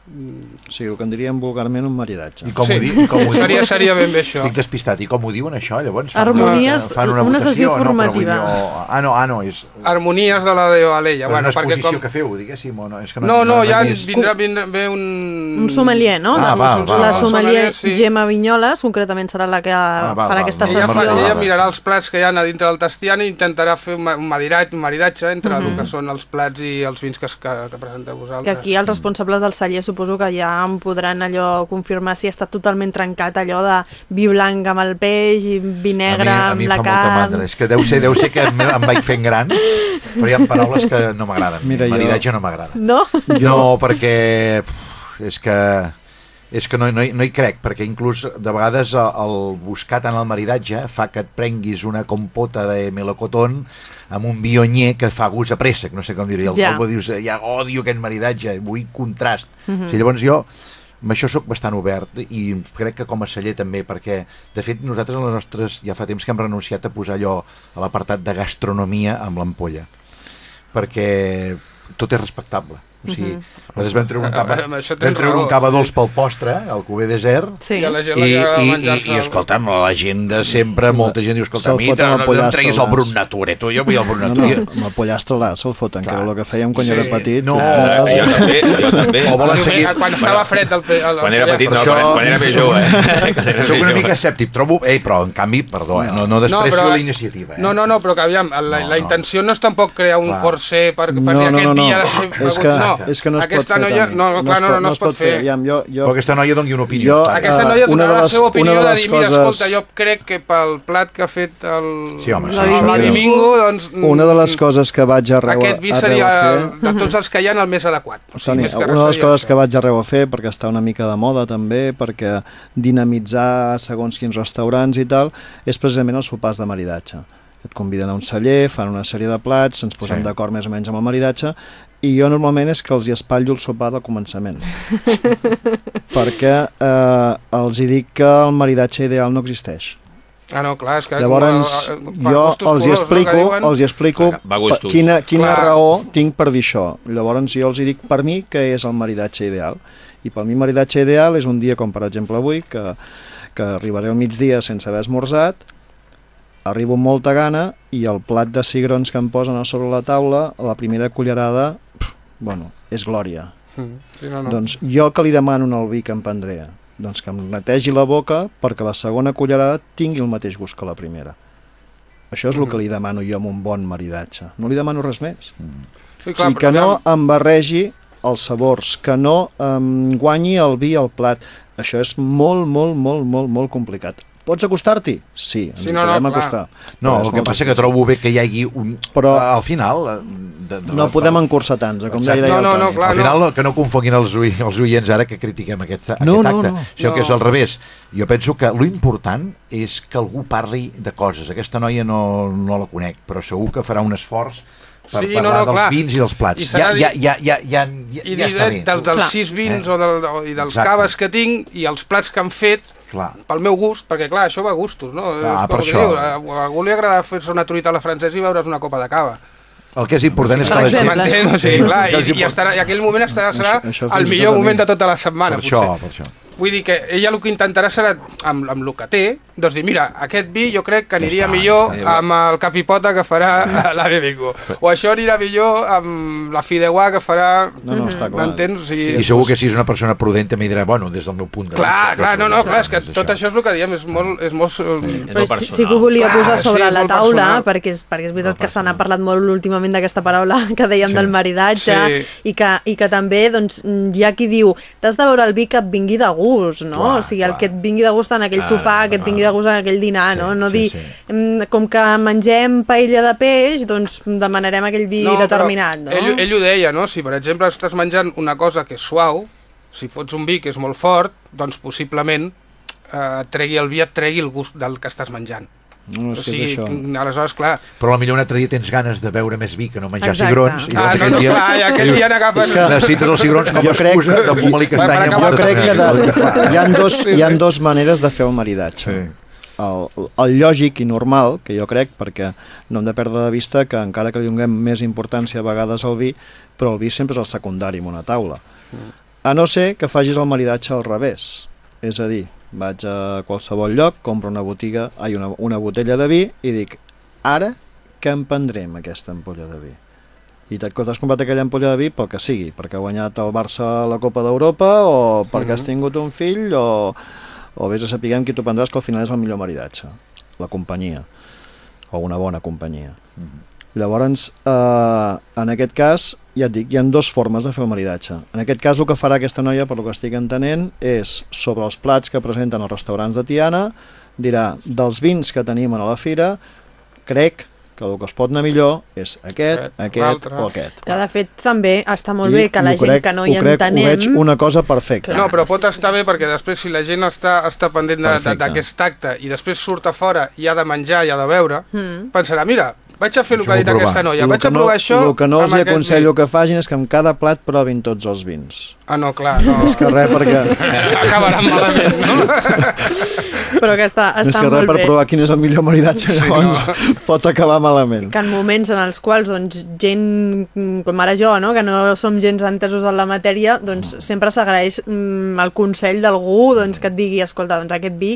O sigui, el que en diríem vulgarment un maridatge. I com sí, ho, di, com ho seria, diuen? seria ben bé això. Estic despistat. I com ho diuen això, llavors? Harmonies, fan una, una votació, sessió o no, formativa. guanyar- Ah, no, ah, no, és... Harmonies de la Déu Aleia. Però Bueno, és una exposició com... que feu, diguéssim, o no? És que No, no, ja he vist. vindrà, vindrà ve un... Un sommelier, no? Ah, val, val, la sommelier sí. Gemma Vinyoles, concretament serà la que val, farà val, aquesta. Ella, fa, sessió. ella va. mirarà els plats que hi ha a dintre del tastian i intentarà fer un ma- un maridatge, un maridatge entre Mhm. el que són els plats i els vins que, es- que, que presenteu vosaltres. Que aquí els responsables del celler suposo que ja em podran allò confirmar si està totalment trencat allò de vi blanc amb el peix i vi negre a mi, a amb mi em la fa molta carn. mandra. És que deu ser, deu ser que em, em vaig fent gran, però hi ha paraules que no m'agraden. Mira, jo- Maridatge no m'agrada. No? No, perquè pff, és que és que no, no, hi, no hi crec, perquè inclús de vegades el, el buscar tant el maridatge fa que et prenguis una compota de melocotón amb un bionyé que fa gust a préssec, no sé com dir-ho, i el Ja. ja. dius, ja odio aquest maridatge, vull contrast. Mm -hmm. o sigui, llavors jo amb això sóc bastant obert i crec que com a celler també, perquè de fet nosaltres a les nostres, ja fa temps que hem renunciat a posar allò a l'apartat de gastronomia amb l'ampolla perquè tot és respectable o sigui, nosaltres vam treure un cava, vam treure un cava dolç pel postre al cuber desert Sí. I a la gent i, i, i, i el- escolta'm, la gent de sempre, molta gent diu, escolta, Se'l mi, no, no, no em treguis el Brut nas. Nature, tu, jo vull el Brut No, Nature. no, amb el pollastre allà se'l foten, que era el que fèiem quan Sí. jo era petit. No. Clar, jo també, jo també. O volen Quan seguir- Quan estava fred el, el, Quan era petit, no, quan, quan era més jove. Eh? Soc una mica escèptic, trobo... Ei, però en canvi, perdó, eh, no, no desprecio però- la iniciativa. Eh? No, no, no, però que aviam, la, No, la no. intenció no és tampoc crear un Clar. corser per, No, perquè no, aquest no, no. dia ser És que, no. és que no es Aquesta pot fer noia, tant. no, no, clar, es no, no, no es pot fer. Aviam, jo, jo, Però aquesta noia doni una opinió. Jo-. Aquesta noia una donarà de la les- seva opinió de de, les dir, mira, coses- escolta, jo crec que pel plat que ha fet el... Sí, home, sí, la la crec. Bimingo, doncs... una de les coses que vaig arreu, Aquest vi seria, fer... de tots els que hi ha, el més adequat. O sigui, Toni, més una de les coses que vaig arreu a fer, perquè està una mica de moda també, perquè dinamitzar segons quins restaurants i tal, és precisament els sopars de maridatge. Et conviden a un celler, fan una sèrie de plats, ens posem sí. d'acord més o menys amb el maridatge, i jo normalment és que els hi espatllo el sopar del començament. perquè eh, els hi dic que el maridatge ideal no existeix. Ah, no, clar, és que... Llavors, com, eh, per jo els hi colors, no, explico, diuen? els hi explico a quina, quina Clar. raó tinc per dir això. Llavors jo els hi dic per mi que és el maridatge ideal. I per mi maridatge ideal és un dia com per exemple avui, que, que arribaré al migdia sense haver esmorzat, arribo amb molta gana i el plat de cigrons que em posen a sobre la taula, la primera cullerada, pf, bueno, és glòria. Mm, Sí, no, no. Doncs jo que li demano al vi que em prendré? Doncs que em netegi la boca perquè la segona cullerada tingui el mateix gust que la primera. Això és el Mhm. que li demano jo amb un bon maridatge. No li demano res més. sí, o sigui, que no em barregi els sabors, que no em guanyi el vi al plat. Això és molt, molt, molt, molt, molt complicat. Pots acostar-t'hi? Sí, ens Sí, no, no, podem clar. acostar. No, és el que passa que difícil. trobo bé que hi hagi un... Però- al final... eh, De, de, No de- podem encurçar tants, com Exacte. deia No, no, no, clar. Al final, no. que no confonguin els, els oients ara que critiquem aquest, aquest No, no, acte, no. sinó que No. és al revés. Jo penso que lo important és que algú parli de coses. Aquesta noia no, no la conec, però segur que farà un esforç per Sí, no, parlar no, dels clar. vins i dels plats. I ja, ja, ja, ja, ja, ja, I ja està de, bé. del, dels Clar. sis vins Eh? o, del, o, i dels Exacte. caves que tinc i els plats que han fet Clar. pel meu gust, perquè clar, això va a gustos, no? Ah, És per això. Diu, a, algú li agrada fer-se una truita a la francesa i beure's una copa de cava. El que és important és Per que la gent... M'entén? O sigui, clar, és i, i, estarà, i aquell moment estarà, serà Això- això el millor moment de tota la setmana, Per això, potser. per això. Vull dir que ella el que intentarà serà, amb, amb el que té, doncs dir, mira, aquest vi jo crec que aniria està, millor ja amb el capipota que farà la de Bingo. O això anirà millor amb la fideuà que farà... No, no, està clar. M'entens? O sigui, I segur que si és una persona prudent també dirà, bueno, des del meu punt de Clar, vista... clar, no, no, clar, és que tot això és el que diem, és molt... És molt eh, Però no sí, sí que ho volia Clar, posar sobre sí, la taula, personal. perquè és, perquè és veritat que se n'ha parlat molt últimament d'aquesta paraula que dèiem Sí. del maridatge, Sí. i, que, i que també doncs, hi ha qui diu t'has de veure el vi que et vingui de gust, no? Clar, o sigui, el clar. que et vingui de gust en aquell Clar, sopar, que et clar. vingui de gust en aquell dinar, no? No sí, dir, sí. "Mm, com que mengem paella de peix, doncs demanarem aquell vi No, determinat, no? Ell, ell ho deia, no? Si, per exemple, estàs menjant una cosa que és suau, si fots un vi que és molt fort, doncs possiblement eh, tregui el vi, et tregui el gust del que estàs menjant. No, és o que sigui, és això. aleshores, clar... Però potser un altre dia tens ganes de beure més vi que no menjar Exacte. cigrons. I Ah, no, no, dia, clar, i aquell dia n'agafen... que necessites els cigrons com a crec- excusa de fumar-li castanya. Jo crec que de, hi, ha dos, hi ha dos maneres de fer el maridatge. Sí. El, el lògic i normal, que jo crec, perquè no hem de perdre de vista que encara que li donem més importància a vegades al vi, però el vi sempre és el secundari en una taula. A no ser que facis el maridatge al revés. És a dir, vaig a qualsevol lloc, compro una botiga, ai, una, una botella de vi i dic, ara que em prendré amb aquesta ampolla de vi? I t'has comprat aquella ampolla de vi pel que sigui, perquè ha guanyat el Barça a la Copa d'Europa o perquè has tingut un fill o, o vés a saber amb qui t'ho prendràs que al final és el millor maridatge, la companyia o una bona companyia. Llavors, eh, en aquest cas, ja et dic, hi ha dues formes de fer el maridatge. En aquest cas, el que farà aquesta noia, per lo que estic entenent, és sobre els plats que presenten els restaurants de Tiana, dirà, dels vins que tenim a la fira, crec que el que es pot anar millor és aquest, Aquest, aquest o aquest. Que de fet també està molt I bé que la gent crec- que no hi ho crec, entenem... Ho veig una cosa perfecta. No, però pot estar bé perquè després si la gent està, està pendent d'aquest acte i després surt a fora i ha de menjar i ha de beure, Mm. pensarà, mira, vaig a fer el que ha dit aquesta noia, vaig a provar això El que no els aconsello vi." que facin és que amb cada plat provin tots els vins. Ah, no, clar, no. És que res, perquè... Acabaran malament, no? Però que està, és està que res per bé. provar quin és el millor maridatge, Sí, llavors pot acabar malament. que en moments en els quals doncs, gent com ara jo, no? que no som gens entesos en la matèria, doncs sempre s'agraeix mm, el consell d'algú doncs, que et digui, escolta, doncs aquest vi,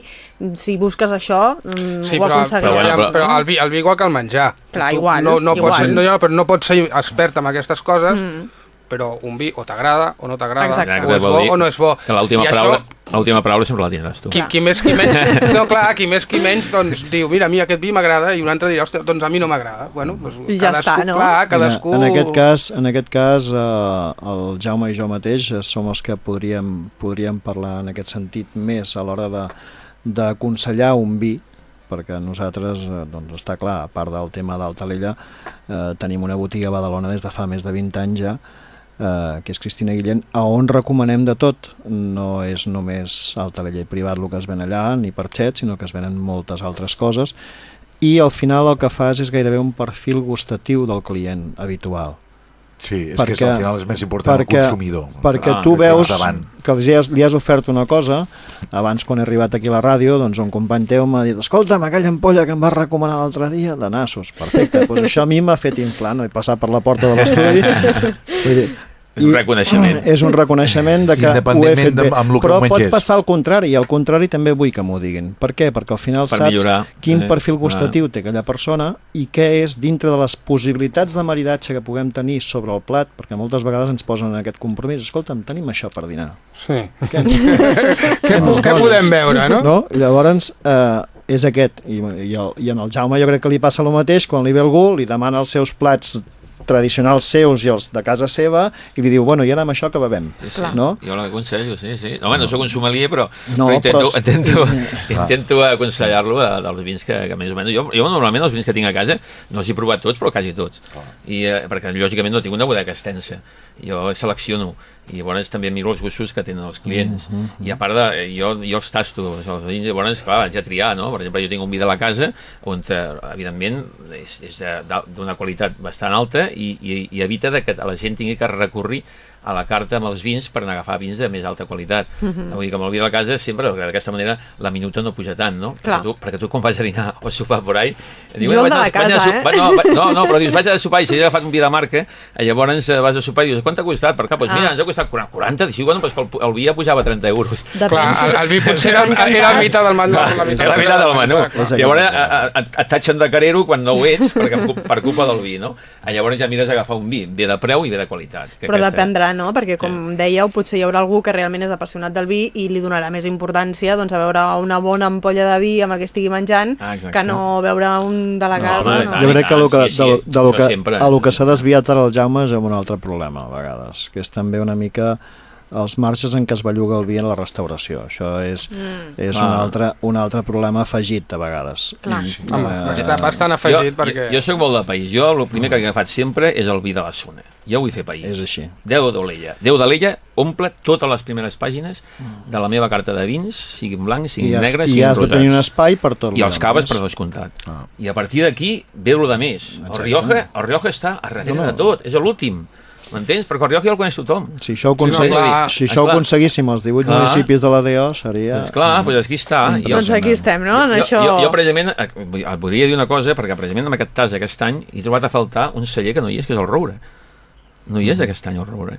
si busques això, mm, Sí, ho però, però, aconseguiràs. però, però el, vi, el vi igual que el menjar. Clar, Tu igual, No, no, igual. Pots ser, no, però no pots ser expert en aquestes coses, Mm. però un vi o t'agrada o no t'agrada, o és bo dir o no és bo. Que l'última paraula, això, l'última paraula sempre la tindràs tu. qui, qui més qui menys, no, clar, qui més qui menys, doncs diu, mira, a mi aquest vi m'agrada, i un altre dirà, hòstia, doncs a mi no m'agrada. Bueno, doncs, I ja cadascú, està, no? Clar, cadascú... En aquest cas, en aquest cas eh, el Jaume i jo mateix eh, som els que podríem, podríem parlar en aquest sentit més a l'hora de d'aconsellar un vi perquè nosaltres, eh, doncs està clar, a part del tema d'Altalella, eh, tenim una botiga a Badalona des de fa més de 20 anys ja, eh, que és Cristina Guillén, a on recomanem de tot. No és només Altalella i privat el que es ven allà, ni per xet, sinó que es venen moltes altres coses, i al final el que fas és gairebé un perfil gustatiu del client habitual. Sí, és Perquè- que és, al final és més important perquè- el consumidor. Perquè Ah, tu que veus que li has, li has ofert una cosa, abans quan he arribat aquí a la ràdio, doncs un company teu m'ha dit escolta'm, aquella ampolla que em vas recomanar l'altre dia, de nassos, perfecte, doncs això a mi m'ha fet inflar, no he passat per la porta de l'estudi. Vull dir, És un reconeixement. És un reconeixement de que ho he Independentment fet bé. de- amb lo que Però pot passar al contrari, i al contrari també vull que m'ho diguin. Per què? Perquè al final Per saps millorar. quin Eh, perfil gustatiu té aquella persona i què és dintre de les possibilitats de maridatge que puguem tenir sobre el plat, perquè moltes vegades ens posen en aquest compromís. Escolta'm, tenim això per dinar. Sí. Què, Què, què podem veure, no? no? Llavors, eh, és aquest. I, i, el, I en el Jaume jo crec que li passa el mateix, quan li ve algú, li demana els seus plats tradicionals seus i els de casa seva i li diu, bueno, i ara amb això que bevem Sí, sí. No? Jo l'aconsello, sí, sí. Home, no sóc un sommelier, però, No, però intento, però- intento, intento aconsellar-lo de- dels vins que, que més o menys... Jo, jo normalment els vins que tinc a casa no els he provat tots, però quasi tots. I, eh, perquè lògicament no tinc una bodega extensa. Jo selecciono i llavors també miro els gustos que tenen els clients. I a part de... Jo, jo els tasto, els vins, llavors, clar, haig de triar, no? Per exemple, jo tinc un vi de la casa on, eh, evidentment, és, és d'una qualitat bastant alta i, i, i evita de que la gent tingui que recórrer a la carta amb els vins per anar a agafar vins de més alta qualitat. Uh -huh. Vull dir que amb el vi de la casa sempre, d'aquesta manera la minuta no puja tant, no? Clar. Perquè tu, perquè tu quan vas a dinar o a sopar por ahí... Jo el de la casa, eh? No, va- no, no, però dius, vaig a sopar i si he agafat un vi de marca, eh, llavors eh, vas a sopar i dius, quant t'ha costat? Per cap, doncs mira, Ah. ens ha costat 40, 40 dius, bueno, doncs que el, el vi ja pujava 30 euros. Clar, Depèn, el, el vi potser era, era la meitat del menú. La És la meitat del menú. Clar, clar. Llavors eh, eh, et, tatxen de carero quan no ho ets perquè, per, culpa del vi, no? Llavors ja mires agafar un vi, bé de preu i bé de qualitat. Que però aquesta- no? Perquè, com dèieu, potser hi haurà algú que realment és apassionat del vi i li donarà més importància doncs, a veure una bona ampolla de vi amb el que estigui menjant Ah, exacte. que no veure un de la No, casa. home, No, tant. Jo crec que el que, sí, sí, de, de, lo que, sempre, a lo que s'ha desviat ara el Jaume és un altre problema, a vegades, que és també una mica els marges en què es belluga el vi en la restauració. Això és, Mm. és Ah. un, altre, un altre problema afegit, a vegades. Clar. I, Home, eh, està bastant Jo, afegit jo, perquè... jo soc molt de país. Jo el primer que he agafat sempre és el vi de la zona. Jo vull fer país. És així. Déu d'Olella. Déu d'Olella omple totes les primeres pàgines de la meva carta de vins, siguin blancs, I siguin has, negres, i siguin has de tenir un espai per tot. I els caves per descomptat. Ah. I a partir d'aquí ve lo de més. El. Rioja, el Rioja està a darrere No, no. de tot, és l'últim. M'entens? Perquè el Rioja ja el coneix tothom. Si això ho, Sí, no, clar. si això ho Esclar. aconseguíssim als 18 Clar. municipis de la DO seria... Doncs clar, doncs aquí està. I doncs el- aquí estem, no? En jo, això... jo, jo, precisament, eh, et volia dir una cosa, perquè precisament en aquest tas aquest any he trobat a faltar un celler que no hi és, que és el Roure. No hi és aquest any el Roure.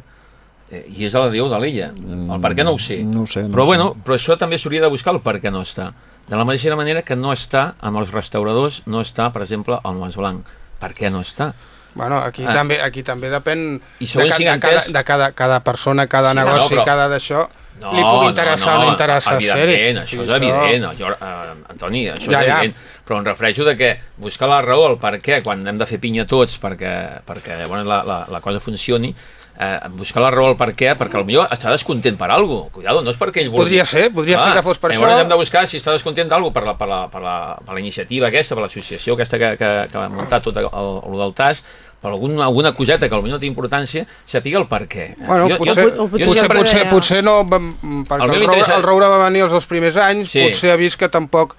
eh, i és a la Déu de l'Ella. El per què no ho sé. Mm, No ho sé, no però sé. bueno, però això també s'hauria de buscar el per què no està. De la mateixa manera que no està amb els restauradors, no està, per exemple, al Mas Blanc. Per què no està? Bueno, aquí, Ah. també, aquí també depèn I de, ca, si de, cada, de cada, cada persona, cada Sí, negoci, no, però- cada d'això, li pugui interessar o no interessar ser-hi. evidentment, això Sí, és evident, jo, eh, Antoni, això Ja, és ja. evident, però em refereixo de que buscar la raó, el per què, quan hem de fer pinya tots perquè, perquè bueno, la, la, la cosa funcioni, eh, buscar la raó al per què, perquè potser està descontent per alguna cosa. Cuidado, no és perquè ell vulgui. Podria ser, podria ser que fos per llavors això. hem de buscar si està descontent d'algú per la, per, la, per, la, per la iniciativa aquesta, per l'associació aquesta que, que, que ha muntat tot el, el, el del TAS, per alguna, alguna coseta que potser no té importància, sapiga el per què. Bueno, Jo- jo- potser, jo- potser, jo sempre potser, deia- potser no, vam- perquè El el, Roure, el Roure va venir els dos primers anys, Sí. potser ha vist que tampoc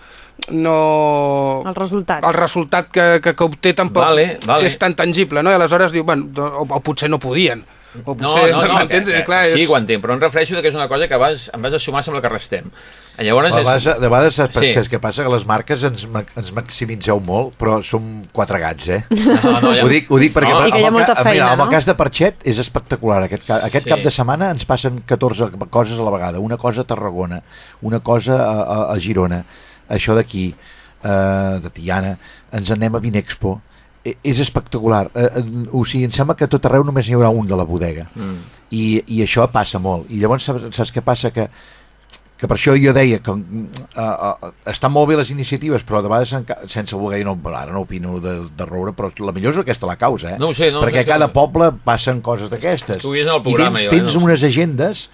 no... El resultat. El resultat que, que, que obté tampoc Vale, vale. és tan tangible, no? I aleshores diu, bueno, o, o potser no podien. O No, potser, no, no, que, m'entens? que, Clar, sí, és... ho entenc, però em refereixo que és una cosa que vas, em vas a sumar amb la que restem. Llavors, és, de vegades saps Sí. sí. que, és que passa que les marques ens, ens maximitzeu molt, però som quatre gats, eh? no, no, ja, Ho dic, ho dic perquè... No. I que hi ha amb el molta feina, mira, amb no? el cas de Parxet és espectacular. Aquest, ca- aquest Sí. cap de setmana ens passen 14 coses a la vegada. Una cosa a Tarragona, una cosa a, a, a Girona, això d'aquí, eh, de Tiana, ens anem a Vinexpo, és espectacular. Eh, eh, o sigui, em sembla que tot arreu només n'hi haurà un de la bodega. Mm. I, i això passa molt. I llavors saps, saps què passa? Que, que per això jo deia que uh, uh, estan molt bé les iniciatives, però de vegades sense voler, no, ara no opino de, de roure, però la millor és aquesta la causa, eh? No sé, no, perquè no sé. cada poble passen coses d'aquestes. I programa, tens, jo, eh, tens no unes agendes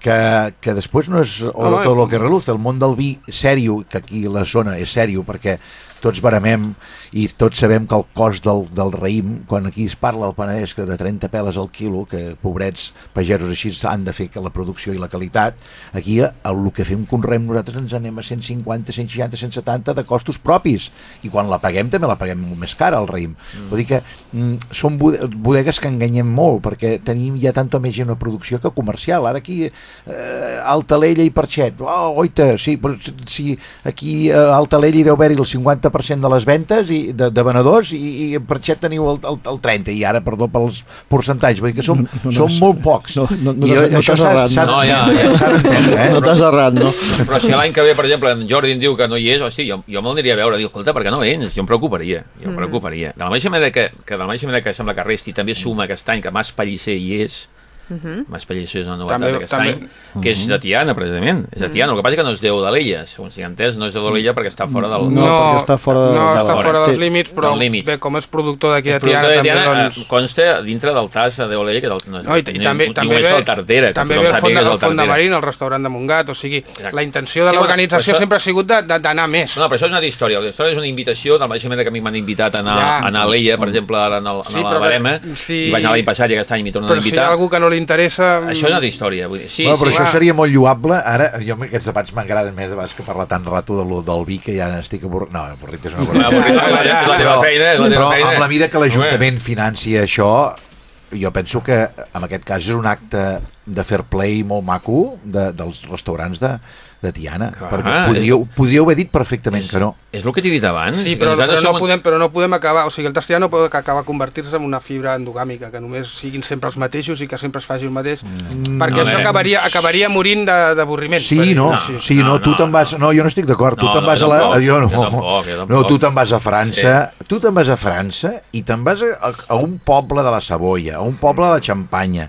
que, que després no és o, Home, tot el que reluce, el món del vi sèrio, que aquí la zona és sèrio, perquè tots baramem i tots sabem que el cost del, del raïm, quan aquí es parla al Penedès que de 30 peles al quilo, que pobrets pagesos així han de fer que la producció i la qualitat, aquí el, el que fem conrem nosaltres ens anem a 150, 160, 170 de costos propis i quan la paguem també la paguem molt més cara el raïm. Mm. Vull dir que mm, són bode- bodegues que enganyem molt perquè tenim ja tanta més gent a producció que comercial. Ara aquí eh, Altalella i Parxet, oh, oita, sí, però si aquí a Altalella hi deu haver-hi el 50% de les ventes i de, de venedors i, i a Parxet teniu el, el, el 30 i ara, perdó pels percentatges, vull dir que som, No, no, som no, molt pocs. no, no, no I no això t'has s'ha- errat, s'ha no? No, ja, ja. d'entendre, eh? No t'has errat, no? Però si l'any que ve, per exemple, en Jordi em diu que no hi és, hosti, jo, jo me'l aniria a veure, diu, escolta, per què no vens? Jo em preocuparia, jo Mm. em preocuparia. De la mateixa manera que, que de la mateixa manera que sembla que resti, també suma aquest any que Mas Pellicer hi és, Mhm. Mas Pellicer és una novetat També- d'aquest també- any, que és de Tiana, precisament, és de Mm. Tiana, el que passa que no és Déu de l'Ella, segons tinc entès, no és Déu de l'Ella perquè està fora del... No, perquè està fora de- no de- està de- fora dels límits, però límits. bé, com és productor d'aquí de Tiana, de també, Tiana doncs... eh, consta dintre del tas de Déu de l'Ella, que del, no, No, i, i també, ni- també ni ve, el Tartera, també ve el fons, el el fons de. Marín, el restaurant de Montgat, o sigui, Exacte. la intenció de Sí, l'organització sempre ha sigut de- de- d'anar més. No, però això és una altra història. La història és una invitació, de la mateixa manera que a mi m'han invitat a anar, a anar a l'Ella, per exemple, ara en, el, en Sí, la Barema, i vaig anar l'any passat i aquest any m'hi tornen a Però si hi invitar. ha algú que no li interessa... Això és una altra història. Vull dir, sí, bueno, però sí. això clar. seria molt lloable. Ara, jo amb aquests debats m'agraden més de vegades que parlar tant rato de lo, del vi que ja n'estic avorrit. No, avorrit és una cosa. avorrit, la- és la teva feina, la teva però feina. amb la mida que l'Ajuntament financia això, jo penso que en aquest cas és un acte de fair play molt maco de, dels restaurants de, de Tiana, Clar, perquè podríeu, podríeu haver dit perfectament és, que no. és el que t'he dit abans. Sí, però, però, no som- podem, però no podem acabar, o sigui, el testià no pot acabar convertir-se en una fibra endogàmica, que només siguin sempre els mateixos i que sempre es faci el mateix, Mm. perquè No, això eh. acabaria, acabaria morint de- d'avorriment. Sí, per no, dir-ho així. sí, no, No, tu no, te'n vas... No, jo no estic d'acord, tu No, te'n no, vas a la... Jo no, jo tampoc, jo no, tampoc. tu te'n vas a França, tu te'n vas a França i te'n vas a, a un poble de la Savoia, a un poble de la Xampanya,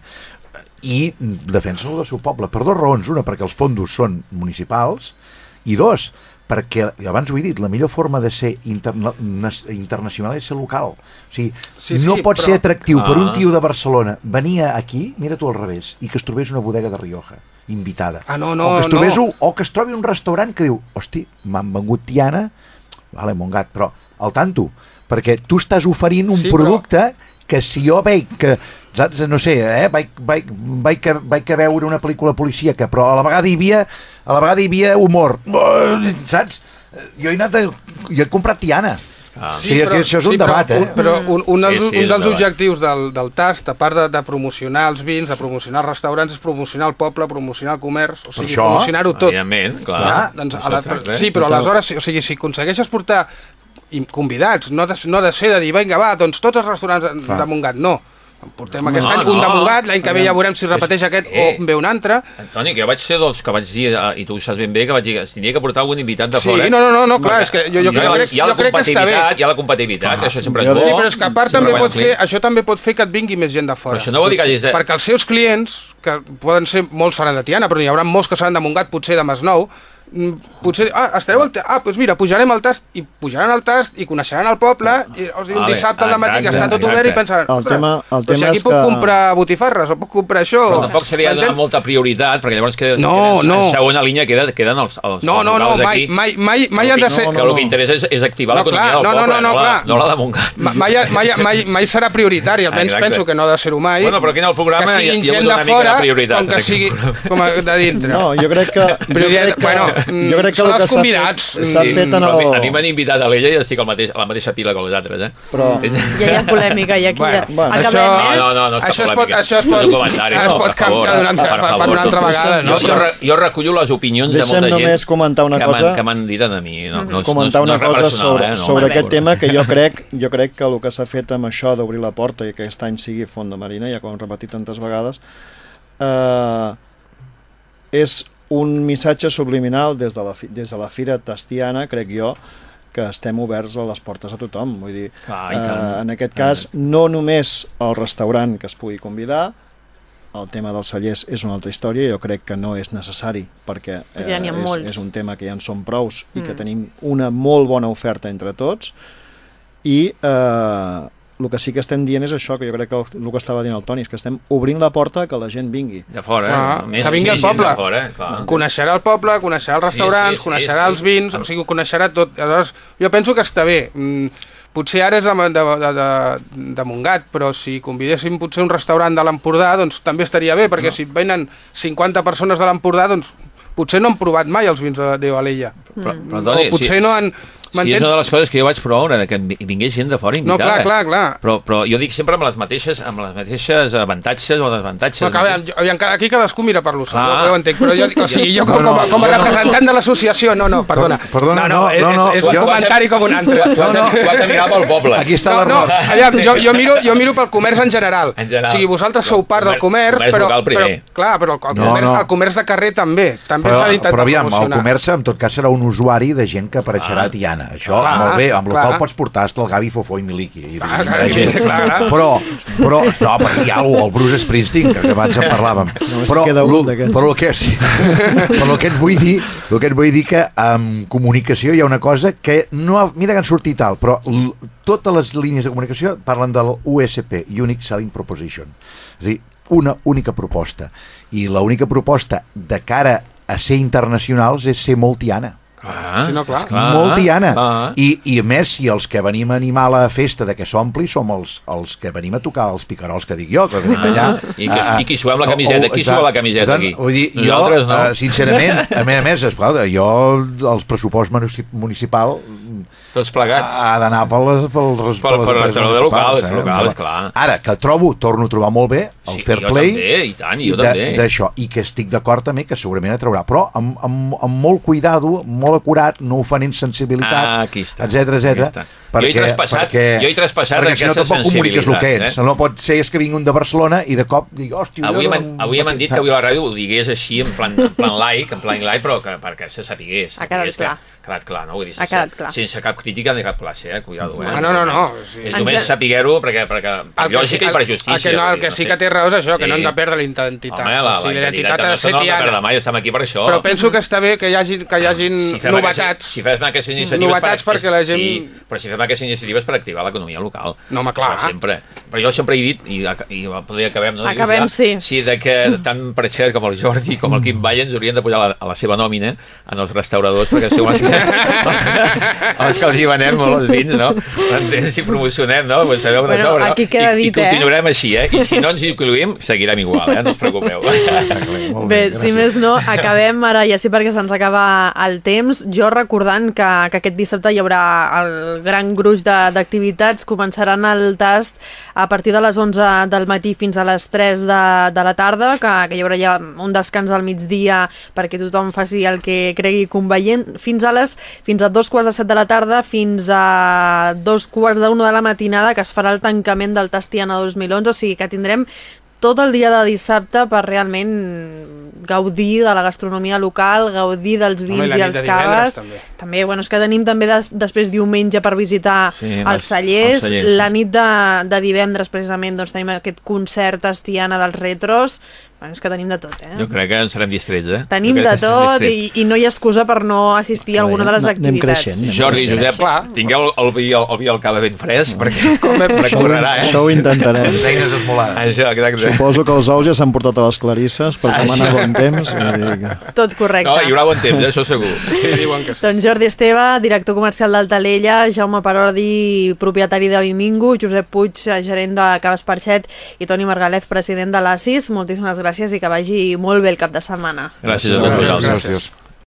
i defensen el del seu poble per dues raons. Una, perquè els fondos són municipals, i dos, perquè, abans ho he dit, la millor forma de ser interna internacional és ser local. O sigui, Sí, no sí, pot però- ser atractiu per un Ah. tio de Barcelona venir aquí, mira tu al revés, i que es trobés una bodega de Rioja invitada. Ah, no, no, o que es trobés no. un, o que es trobi un restaurant que diu, hosti, m'han vengut Tiana, vale, Montgat, però al tanto, perquè tu estàs oferint un Sí, sí, però- producte que si jo veig que saps, no sé, eh, vaig, vaig, vaig, a, vaig a veure una pel·lícula policíaca però a la vegada hi havia a la vegada hi havia humor saps? jo he anat a, jo he comprat Tiana Ah. sí, sí, que això és un però debat, eh? Un, però un, un, dels, Sí, sí, un dels un debat. objectius del, del TAST, a part de, de promocionar els vins, de promocionar els restaurants, és promocionar el poble, promocionar el comerç, o sigui, promocionar-ho tot. Evidentment, clar. Clar, doncs, Això a la, eh? sí, però aleshores, sí, o sigui, si aconsegueixes portar convidats, no de, no de ser de dir, vinga, va, doncs tots els restaurants de, Clar. de Montgat, no. Portem aquest no, any un no. de Montgat, l'any que ve ja veurem si repeteix aquest Eh. o ve un altre. Antoni, que jo vaig ser dels que vaig dir, eh, i tu ho saps ben bé, que vaig dir que tenia que portar algun invitat de Sí, fora. no, no, no, no, clar, és que jo- jo crec- ha jo crec que està bé. Hi ha la competitivitat, que això sempre és bo. Sí, però és que a part també pot fer, això també pot fer que et vingui més gent de fora. Però això no vol dir que hagis de- Perquè els seus clients, que poden ser molts seran de Tiana, però n'hi haurà molts que seran de Montgat, potser de Masnou, potser, ah, estareu al... Ah, doncs mira, pujarem al tast, i pujaran al tast, i coneixeran el poble, i o sigui, un dissabte al matí que està tot obert i pensaran, El "Ostres, tema- el doncs si tema aquí és puc que- comprar botifarres, o puc comprar això... Però tampoc se li ha de donar molta prioritat, perquè llavors queda, No, no. en segona línia queda, queden els, els, No, no, no, mai, aquí. mai, mai, mai han de ser... Que el que interessa és, és activar No, l'economia del no, no, poble, no, no, clar. no la de Montgat. Ma- Mai, mai, mai, mai serà prioritari, almenys Exacte. penso que no ha de ser-ho mai. Bueno, però aquí en el programa que hi ha- hagut una mica de prioritat com que aquest sigui com a de dintre. No, jo crec que... Jo Prioritat- crec que, bueno, jo crec que són el que els s'ha convidats. fet, s'ha Sí, fet en però a mi- el... A mi m'han invitat a l'ella i estic al mateix, a la mateixa pila que els altres, eh? Però- Ja hi ha polèmica i aquí Bueno, ja... bueno, acabem, això- eh? No, no, no, és Això es pot, polèmica. això es pot, un comentari, es no, pot per favor, canviar una altra, per per, per favor. una altra vegada, no? Jo, jo, re- jo recullo les opinions Deixa'm de molta gent només comentar una que cosa. m'han- que m'han dit a mi. No, no, és- comentar no, una és- no cosa personal, sobre, eh? no, sobre aquest tema que jo crec, jo crec que el que s'ha fet amb això d'obrir la porta i que aquest any sigui Font de Marina, ja com hem repetit tantes vegades, eh, és un missatge subliminal des de, la, fi- des de la Fira Tastiana, crec jo, que estem oberts a les portes a tothom. Vull dir, i eh, en aquest cas, no només el restaurant que es pugui convidar, el tema dels cellers és una altra història, jo crec que no és necessari perquè eh, ja és, molts. és un tema que ja en són prous i Mm. que tenim una molt bona oferta entre tots i eh, el que sí que estem dient és això, que jo crec que el, el que estava dient el Toni, és que estem obrint la porta que la gent vingui. De fora, eh? Clar, Més, que vingui al poble. De fora, eh? Clar. Coneixerà el poble, coneixerà els restaurants, sí, sí, coneixerà sí. els vins, o sigui, coneixerà tot. Aleshores, jo penso que està bé. Mm, potser ara és de, de, de, de, de Montgat, però si convidéssim potser un restaurant de l'Empordà, doncs també estaria bé, perquè si venen 50 persones de l'Empordà, doncs potser no han provat mai els vins de, de Alella. Però, però, o potser si, no han... Si és una de les coses que jo vaig promoure, de que vingués gent de fora No, invitada. clar, clar, clar. Però, però jo dic sempre amb les mateixes, amb les mateixes avantatges o desavantatges. No, que, jo- aviam, cada- aquí cadascú mira per lo seu, Clar. jo, ho entenc, però jo, dic, o sigui, jo com, No, no, com, a- com a no. representant de l'associació, no, no, perdona. Perdona, no, no, és, no, no, és, és un jo- comentari com un altre. Tu has, de, tu has de mirar pel poble. Aquí està No, no, l'error. aviam, jo, jo, miro, jo miro pel comerç en general. En general. O sigui, vosaltres sou part del comerç, Comerç però, local però, primer. clar, però el, el, No, comerç, no. el comerç de carrer també. També Però, s'ha d'intentar però aviam, el comerç en tot cas serà un usuari de gent que apareixerà Ah. a Tiana. Això, Clar, molt bé, amb el qual pots portar hasta el Gavi, Fofó i Miliki. I Clar, vindrà clar, gent. clar, clar. Però, però, no, perquè hi ha algú, el Bruce Springsteen, que abans en parlàvem. Només però, queda un però el que, sí, però el que et vull dir, el que et vull dir que en comunicació hi ha una cosa que no ha, mira que han sortit alt, però totes les línies de comunicació parlen del USP, Unique Selling Proposition. És a dir, una única proposta. I l'única proposta de cara a ser internacionals és ser molt Clar, Sí, no, clar. esclar, molt tiana. clar. I, I a més, si els que venim a animar la festa de que s'ompli som els, els que venim a tocar els picarols que dic jo, que venim allà... Ah, I que- i qui suem la camiseta? Qui exacte. sua la camiseta tant, aquí? Vull dir, jo, no. eh, sincerament, a més a més, esclar, jo el pressupost munici- municipal Tots plegats. ha d'anar les, Per- les per empreses restaurador local, eh? local, és clar. Ara, que trobo, torno a trobar molt bé el Sí, fair play també, i tant, i jo de- també. d'això, i que estic d'acord també que segurament atraurà, però amb, amb, amb molt cuidado, molt acurat, no ofenent sensibilitats, Ah, etc etc. està. Jo he traspassat- jo he traspassat perquè si no aquesta tampoc comuniques el que sensibilitat, ets. eh? No pot ser és que vingui un de Barcelona i de cop digui, hòstia... Avui m'han no- avui m'han dit que avui a la ràdio ho digués així, en plan, en plan like, en plan like, però que, perquè se sapigués. Ha quedat sapigués que- clar. Ha quedat clar, no? Vull dir, sense, clar. sense cap crítica ni cap classe, eh? Cuidado, eh? Ah, no, no, no, sí. És només sapiguer-ho perquè, perquè per que lògica sí- i per justícia. El que, no, el que no sí que té raó és això, que Sí. no hem de perdre la identitat. Home, la, o sigui, la identitat ha de no ser no hem de perdre tiana. mai, estem aquí per això. Però penso que està bé que hi hagin, que hi hagin si novetats. Si fem aquestes iniciatives... Novetats perquè la gent- Sí, però si fem aquestes iniciatives per activar l'economia local. No, home, clar. Això sempre. Però jo sempre he dit, i, i podria acabem, no? Acabem, Digues, sí. Sí, de que tant Pratxet com el Jordi com el Quim Vall ens haurien de posar a la, a la seva nòmina en els restauradors, perquè som els que, els, els que els hi venem molt els vins, no? Entens? Si promocionem, no? Pues sabeu Bueno, sobre, no? aquí queda I, dit, I eh? continuarem així, eh? I si no ens incluïm, seguirem igual, eh? No us preocupeu. Molt Bé, gràcies. si més no, acabem ara, ja sí perquè se'ns acaba el temps, jo recordant que, que aquest dissabte hi haurà el gran gruix d'activitats. Començaran el tast a partir de les 11 del matí fins a les 3 de, de la tarda, que, que hi haurà ja un descans al migdia perquè tothom faci el que cregui conveient, fins a les fins a dos quarts de set de la tarda fins a dos quarts d'una de la matinada que es farà el tancament del Tastiana 2011, o sigui que tindrem tot el dia de dissabte per realment gaudir de la gastronomia local, gaudir dels Home, i vins la i nit els caves. també. També, bueno, és que tenim també des, després diumenge per visitar Sí, els les- cellers. els cellers, La nit de, de divendres, precisament, doncs tenim aquest concert estiana dels retros. Bueno, és que tenim de tot, eh? Jo crec que en serem distrets, eh? Tenim de tot i, i no hi ha excusa per no assistir a alguna de les Anem activitats. creixent, anem Jordi i creixent. Josep, Clar. tingueu el, el, vi, el vi al cava ben fresc, perquè Això, ho- correrà, eh? això ho intentarem. Les eines esmolades. Això, exacte. Suposo que els ous ja s'han portat a les clarisses per demanar bon temps. Que... Tot correcte. No, hi haurà bon temps, eh? això segur. Sí, diuen que sí. Doncs Jordi Esteve, director comercial d'Altalella, Jaume Parodi, propietari de Bimingo, Josep Puig, gerent de Caves Parxet i Toni Margalef, president de l'ASIS. Moltíssimes gràcies i que vagi molt bé el cap de setmana. Gràcies a tots Gràcies. vosaltres. Gràcies.